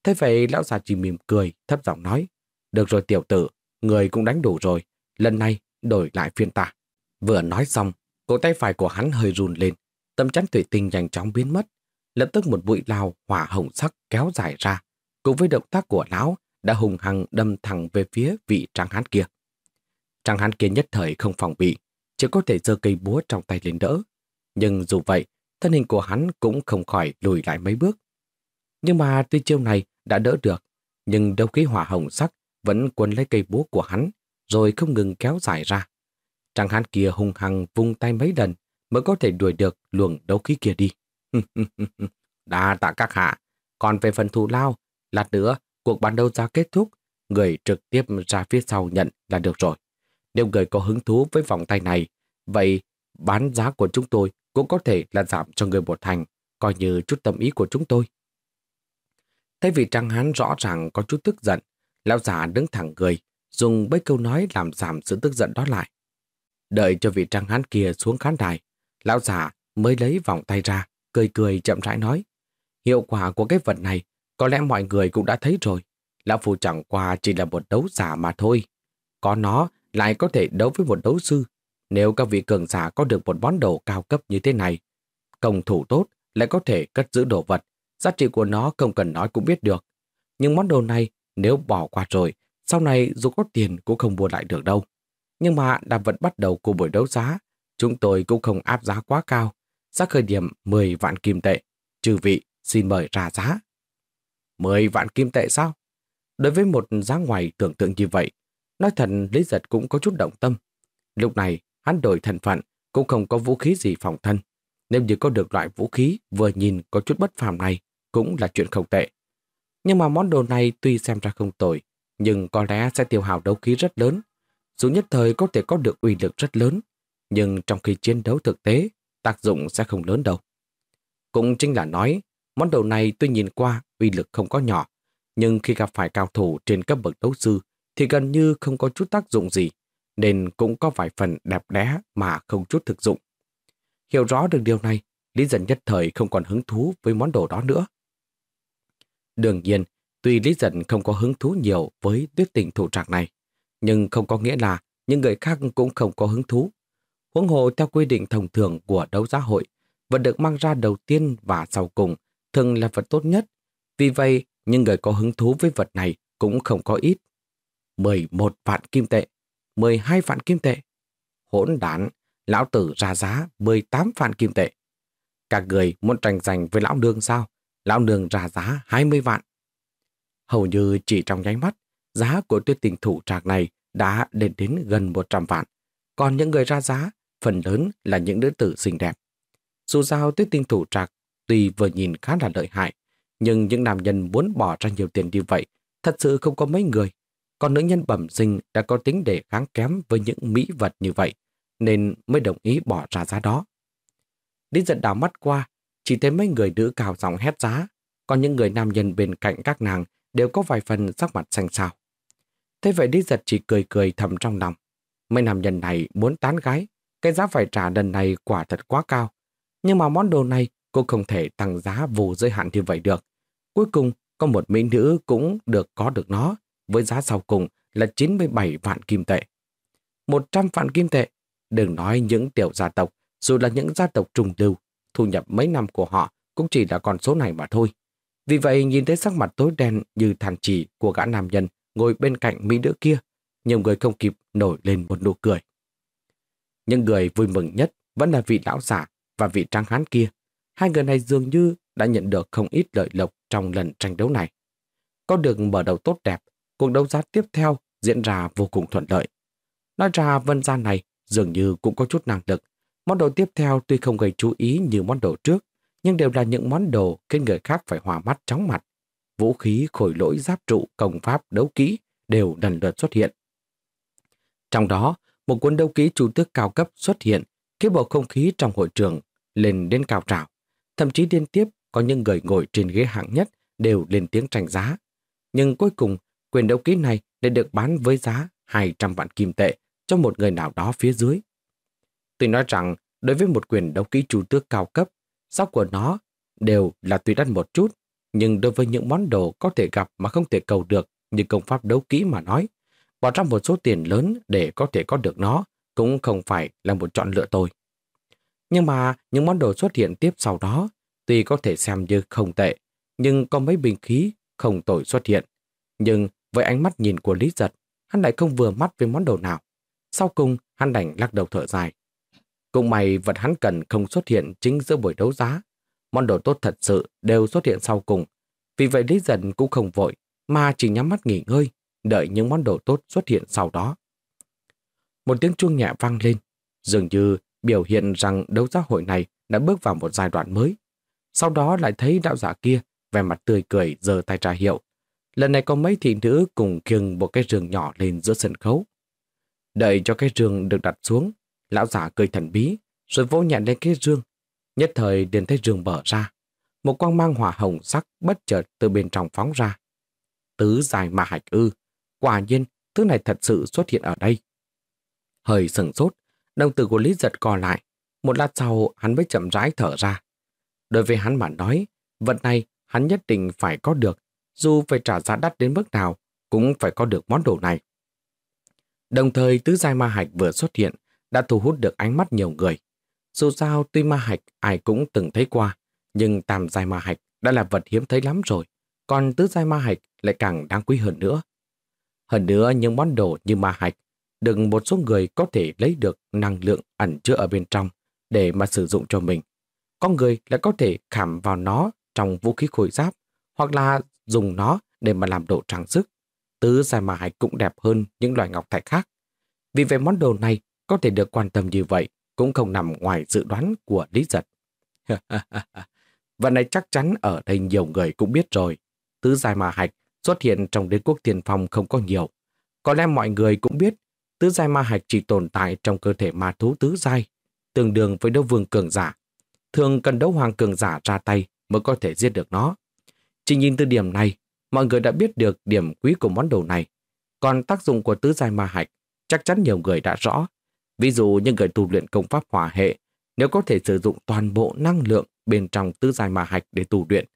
A: Thế vậy lão già chỉ mỉm cười, thấp giọng nói. Được rồi tiểu tử, người cũng đánh đủ rồi. Lần này đổi lại phiên ta. Vừa nói xong, cổ tay phải của hắn hơi run lên. Tâm chắn thủy tinh nhanh chóng biến mất. Lập tức một bụi lao hỏa hồng sắc kéo dài ra. Cùng với động tác của lão đã hùng hăng đâm thẳng về phía vị trang hán kia. Trang hán kia nhất thời không phòng bị, chỉ có thể giơ cây búa trong tay lên đỡ. Nhưng dù vậy, thân hình của hắn cũng không khỏi lùi lại mấy bước. Nhưng mà tuy chiêu này đã đỡ được, nhưng đấu khí hỏa hồng sắc vẫn quấn lấy cây búa của hắn, rồi không ngừng kéo dài ra. Trang hán kia hung hăng vung tay mấy lần mới có thể đuổi được luồng đấu khí kia đi. Đa tạ các hạ, còn về phần thù lao, lát nữa cuộc bán đấu giá kết thúc, người trực tiếp ra phía sau nhận là được rồi. Nếu người có hứng thú với vòng tay này, vậy bán giá của chúng tôi cũng có thể là giảm cho người một thành, coi như chút tâm ý của chúng tôi. thay vì Trang Hán rõ ràng có chút tức giận, lão giả đứng thẳng người, dùng mấy câu nói làm giảm sự tức giận đó lại. Đợi cho vị Trang Hán kia xuống khán đài, lão già mới lấy vòng tay ra, cười cười chậm rãi nói. Hiệu quả của cái vật này có lẽ mọi người cũng đã thấy rồi. Lão Phu chẳng qua chỉ là một đấu giả mà thôi. Có nó lại có thể đấu với một đấu sư. Nếu các vị cường giả có được một món đồ cao cấp như thế này, công thủ tốt lại có thể cất giữ đồ vật, giá trị của nó không cần nói cũng biết được. Nhưng món đồ này nếu bỏ qua rồi, sau này dù có tiền cũng không mua lại được đâu. Nhưng mà đã vật bắt đầu của buổi đấu giá, chúng tôi cũng không áp giá quá cao, giá khởi điểm 10 vạn kim tệ. Trừ vị, xin mời ra giá. 10 vạn kim tệ sao? Đối với một giá ngoài tưởng tượng như vậy, nói thật Lý Giật cũng có chút động tâm. Lúc này, hắn đổi thần phận, cũng không có vũ khí gì phòng thân. Nếu như có được loại vũ khí vừa nhìn có chút bất phàm này, cũng là chuyện không tệ. Nhưng mà món đồ này tuy xem ra không tồi, nhưng có lẽ sẽ tiêu hào đấu khí rất lớn. Dù nhất thời có thể có được uy lực rất lớn, nhưng trong khi chiến đấu thực tế, tác dụng sẽ không lớn đâu. Cũng chính là nói, món đồ này tuy nhìn qua uy lực không có nhỏ, nhưng khi gặp phải cao thủ trên cấp bậc đấu sư thì gần như không có chút tác dụng gì, nên cũng có vài phần đẹp đẽ mà không chút thực dụng. Hiểu rõ được điều này, Lý Dân nhất thời không còn hứng thú với món đồ đó nữa. Đương nhiên, tuy Lý Dân không có hứng thú nhiều với tuyết tình thủ trạc này, nhưng không có nghĩa là những người khác cũng không có hứng thú. Huống hồ theo quy định thông thường của đấu giá hội, vật được mang ra đầu tiên và sau cùng thường là vật tốt nhất. Vì vậy, những người có hứng thú với vật này cũng không có ít. 11 vạn kim tệ, 12 vạn kim tệ. Hỗn đản, lão tử ra giá 18 vạn kim tệ. Các người muốn tranh giành với lão nương sao? Lão nương ra giá 20 vạn. Hầu như chỉ trong nháy mắt, giá của tuyết tình thủ trạc này đã lên đến gần 100 vạn. Còn những người ra giá, phần lớn là những nữ tử xinh đẹp. Dù sao tuyết tinh thủ trạc tuy vừa nhìn khá là lợi hại, nhưng những nam nhân muốn bỏ ra nhiều tiền như vậy thật sự không có mấy người. Còn nữ nhân bẩm sinh đã có tính để kháng kém với những mỹ vật như vậy, nên mới đồng ý bỏ ra giá đó. Đi giận đảo mắt qua, chỉ thấy mấy người nữ cao giọng hét giá, còn những người nam nhân bên cạnh các nàng đều có vài phần sắc mặt xanh xao. Thế vậy đi giật chỉ cười cười thầm trong lòng. Mấy nam nhân này muốn tán gái, cái giá phải trả lần này quả thật quá cao. Nhưng mà món đồ này cô không thể tăng giá vô giới hạn như vậy được. Cuối cùng, có một mỹ nữ cũng được có được nó, với giá sau cùng là 97 vạn kim tệ. 100 vạn kim tệ, đừng nói những tiểu gia tộc, dù là những gia tộc trùng lưu, thu nhập mấy năm của họ cũng chỉ là con số này mà thôi. Vì vậy nhìn thấy sắc mặt tối đen như than chỉ của gã nam nhân ngồi bên cạnh mỹ nữ kia, nhiều người không kịp nổi lên một nụ cười nhưng người vui mừng nhất vẫn là vị lão giả và vị trang hán kia. Hai người này dường như đã nhận được không ít lợi lộc trong lần tranh đấu này. Có được mở đầu tốt đẹp, cuộc đấu giá tiếp theo diễn ra vô cùng thuận lợi. Nói ra vân gia này dường như cũng có chút năng lực. Món đồ tiếp theo tuy không gây chú ý như món đồ trước, nhưng đều là những món đồ khiến người khác phải hòa mắt chóng mặt. Vũ khí, khối lỗi, giáp trụ, công pháp, đấu kỹ đều lần lượt xuất hiện. Trong đó, một cuốn đấu ký chủ tước cao cấp xuất hiện, khiến bầu không khí trong hội trường lên đến cao trào. Thậm chí liên tiếp có những người ngồi trên ghế hạng nhất đều lên tiếng tranh giá. Nhưng cuối cùng, quyền đấu ký này lại được bán với giá 200 vạn kim tệ cho một người nào đó phía dưới. Tôi nói rằng, đối với một quyền đấu ký chủ tước cao cấp, giá của nó đều là tùy đắt một chút, nhưng đối với những món đồ có thể gặp mà không thể cầu được như công pháp đấu kỹ mà nói, bỏ ra một số tiền lớn để có thể có được nó cũng không phải là một chọn lựa tôi. Nhưng mà những món đồ xuất hiện tiếp sau đó tuy có thể xem như không tệ, nhưng có mấy bình khí không tồi xuất hiện. Nhưng với ánh mắt nhìn của Lý Giật, hắn lại không vừa mắt với món đồ nào. Sau cùng, hắn đành lắc đầu thở dài. Cũng may vật hắn cần không xuất hiện chính giữa buổi đấu giá. Món đồ tốt thật sự đều xuất hiện sau cùng. Vì vậy Lý Giật cũng không vội, mà chỉ nhắm mắt nghỉ ngơi, đợi những món đồ tốt xuất hiện sau đó. Một tiếng chuông nhẹ vang lên, dường như biểu hiện rằng đấu giá hội này đã bước vào một giai đoạn mới. Sau đó lại thấy đạo giả kia, vẻ mặt tươi cười giơ tay ra hiệu. Lần này có mấy thị nữ cùng khiêng một cái rừng nhỏ lên giữa sân khấu. Đợi cho cái rừng được đặt xuống, lão giả cười thần bí, rồi vỗ nhẹ lên cái rương. Nhất thời liền thấy rừng mở ra. Một quang mang hỏa hồng sắc bất chợt từ bên trong phóng ra. Tứ dài mà hạch ư. Quả nhiên, thứ này thật sự xuất hiện ở đây. Hơi sừng sốt, đồng tử của Lý giật co lại. Một lát sau, hắn mới chậm rãi thở ra. Đối với hắn mà nói, vật này hắn nhất định phải có được, dù phải trả giá đắt đến mức nào, cũng phải có được món đồ này. Đồng thời, tứ giai ma hạch vừa xuất hiện, đã thu hút được ánh mắt nhiều người. Dù sao, tuy ma hạch ai cũng từng thấy qua, nhưng tam giai ma hạch đã là vật hiếm thấy lắm rồi, còn tứ giai ma hạch lại càng đáng quý hơn nữa. Hơn nữa, những món đồ như ma hạch được một số người có thể lấy được năng lượng ẩn chứa ở bên trong để mà sử dụng cho mình. Con người lại có thể khảm vào nó trong vũ khí khối giáp hoặc là dùng nó để mà làm đồ trang sức. Tứ giai ma hạch cũng đẹp hơn những loại ngọc thạch khác. Vì vậy món đồ này có thể được quan tâm như vậy cũng không nằm ngoài dự đoán của Lý Giật. Và này chắc chắn ở đây nhiều người cũng biết rồi. Tứ giai ma hạch xuất hiện trong đế quốc tiền phong không có nhiều. Có lẽ mọi người cũng biết tứ giai ma hạch chỉ tồn tại trong cơ thể ma thú tứ giai, tương đương với đấu vương cường giả. Thường cần đấu hoàng cường giả ra tay mới có thể giết được nó. Chỉ nhìn từ điểm này, mọi người đã biết được điểm quý của món đồ này. Còn tác dụng của tứ giai ma hạch, chắc chắn nhiều người đã rõ. Ví dụ như người tu luyện công pháp hỏa hệ, nếu có thể sử dụng toàn bộ năng lượng bên trong tứ giai ma hạch để tu luyện,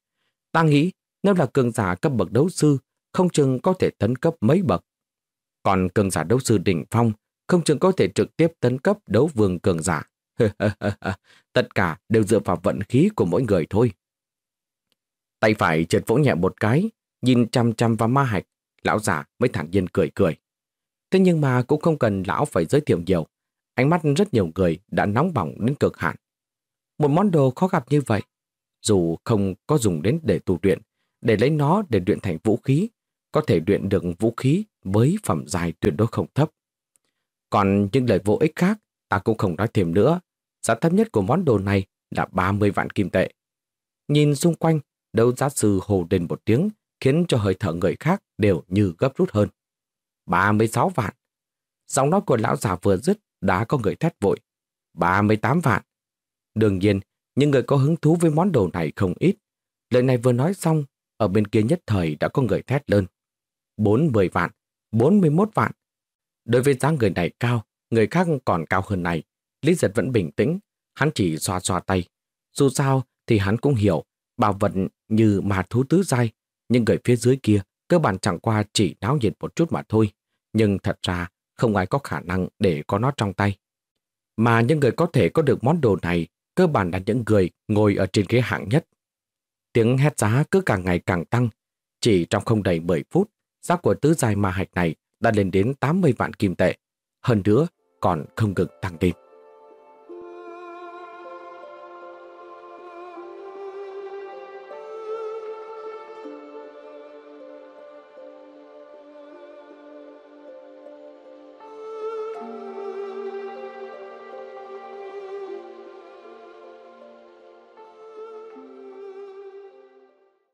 A: ta nghĩ nếu là cường giả cấp bậc đấu sư, không chừng có thể tấn cấp mấy bậc. Còn cường giả đấu sư đỉnh phong, không chừng có thể trực tiếp tấn cấp đấu vương cường giả. Tất cả đều dựa vào vận khí của mỗi người thôi. Tay phải chợt vỗ nhẹ một cái, nhìn chăm chăm vào ma hạch, lão giả mới thản nhiên cười cười. Thế nhưng mà cũng không cần lão phải giới thiệu nhiều. Ánh mắt rất nhiều người đã nóng bỏng đến cực hạn. Một món đồ khó gặp như vậy, dù không có dùng đến để tu luyện, để lấy nó để luyện thành vũ khí, có thể luyện được vũ khí với phẩm dài tuyệt đối không thấp. Còn những lời vô ích khác, ta cũng không nói thêm nữa. Giá thấp nhất của món đồ này là 30 vạn kim tệ. Nhìn xung quanh, đấu giá sư hồ đền một tiếng, khiến cho hơi thở người khác đều như gấp rút hơn. 36 vạn. Giọng nói của lão già vừa dứt, đã có người thét vội. 38 vạn. Đương nhiên, những người có hứng thú với món đồ này không ít. Lời này vừa nói xong, ở bên kia nhất thời đã có người thét lên. 40 vạn, 41 vạn. Đối với giá người này cao, người khác còn cao hơn này. Lý giật vẫn bình tĩnh, hắn chỉ xoa xoa tay. Dù sao thì hắn cũng hiểu, bảo vật như mà thú tứ dai, nhưng người phía dưới kia cơ bản chẳng qua chỉ náo nhiệt một chút mà thôi. Nhưng thật ra không ai có khả năng để có nó trong tay. Mà những người có thể có được món đồ này cơ bản là những người ngồi ở trên ghế hạng nhất. Tiếng hét giá cứ càng ngày càng tăng. Chỉ trong không đầy 10 phút, giá của tứ giai ma hạch này đã lên đến 80 vạn kim tệ. Hơn nữa, còn không ngừng tăng thêm.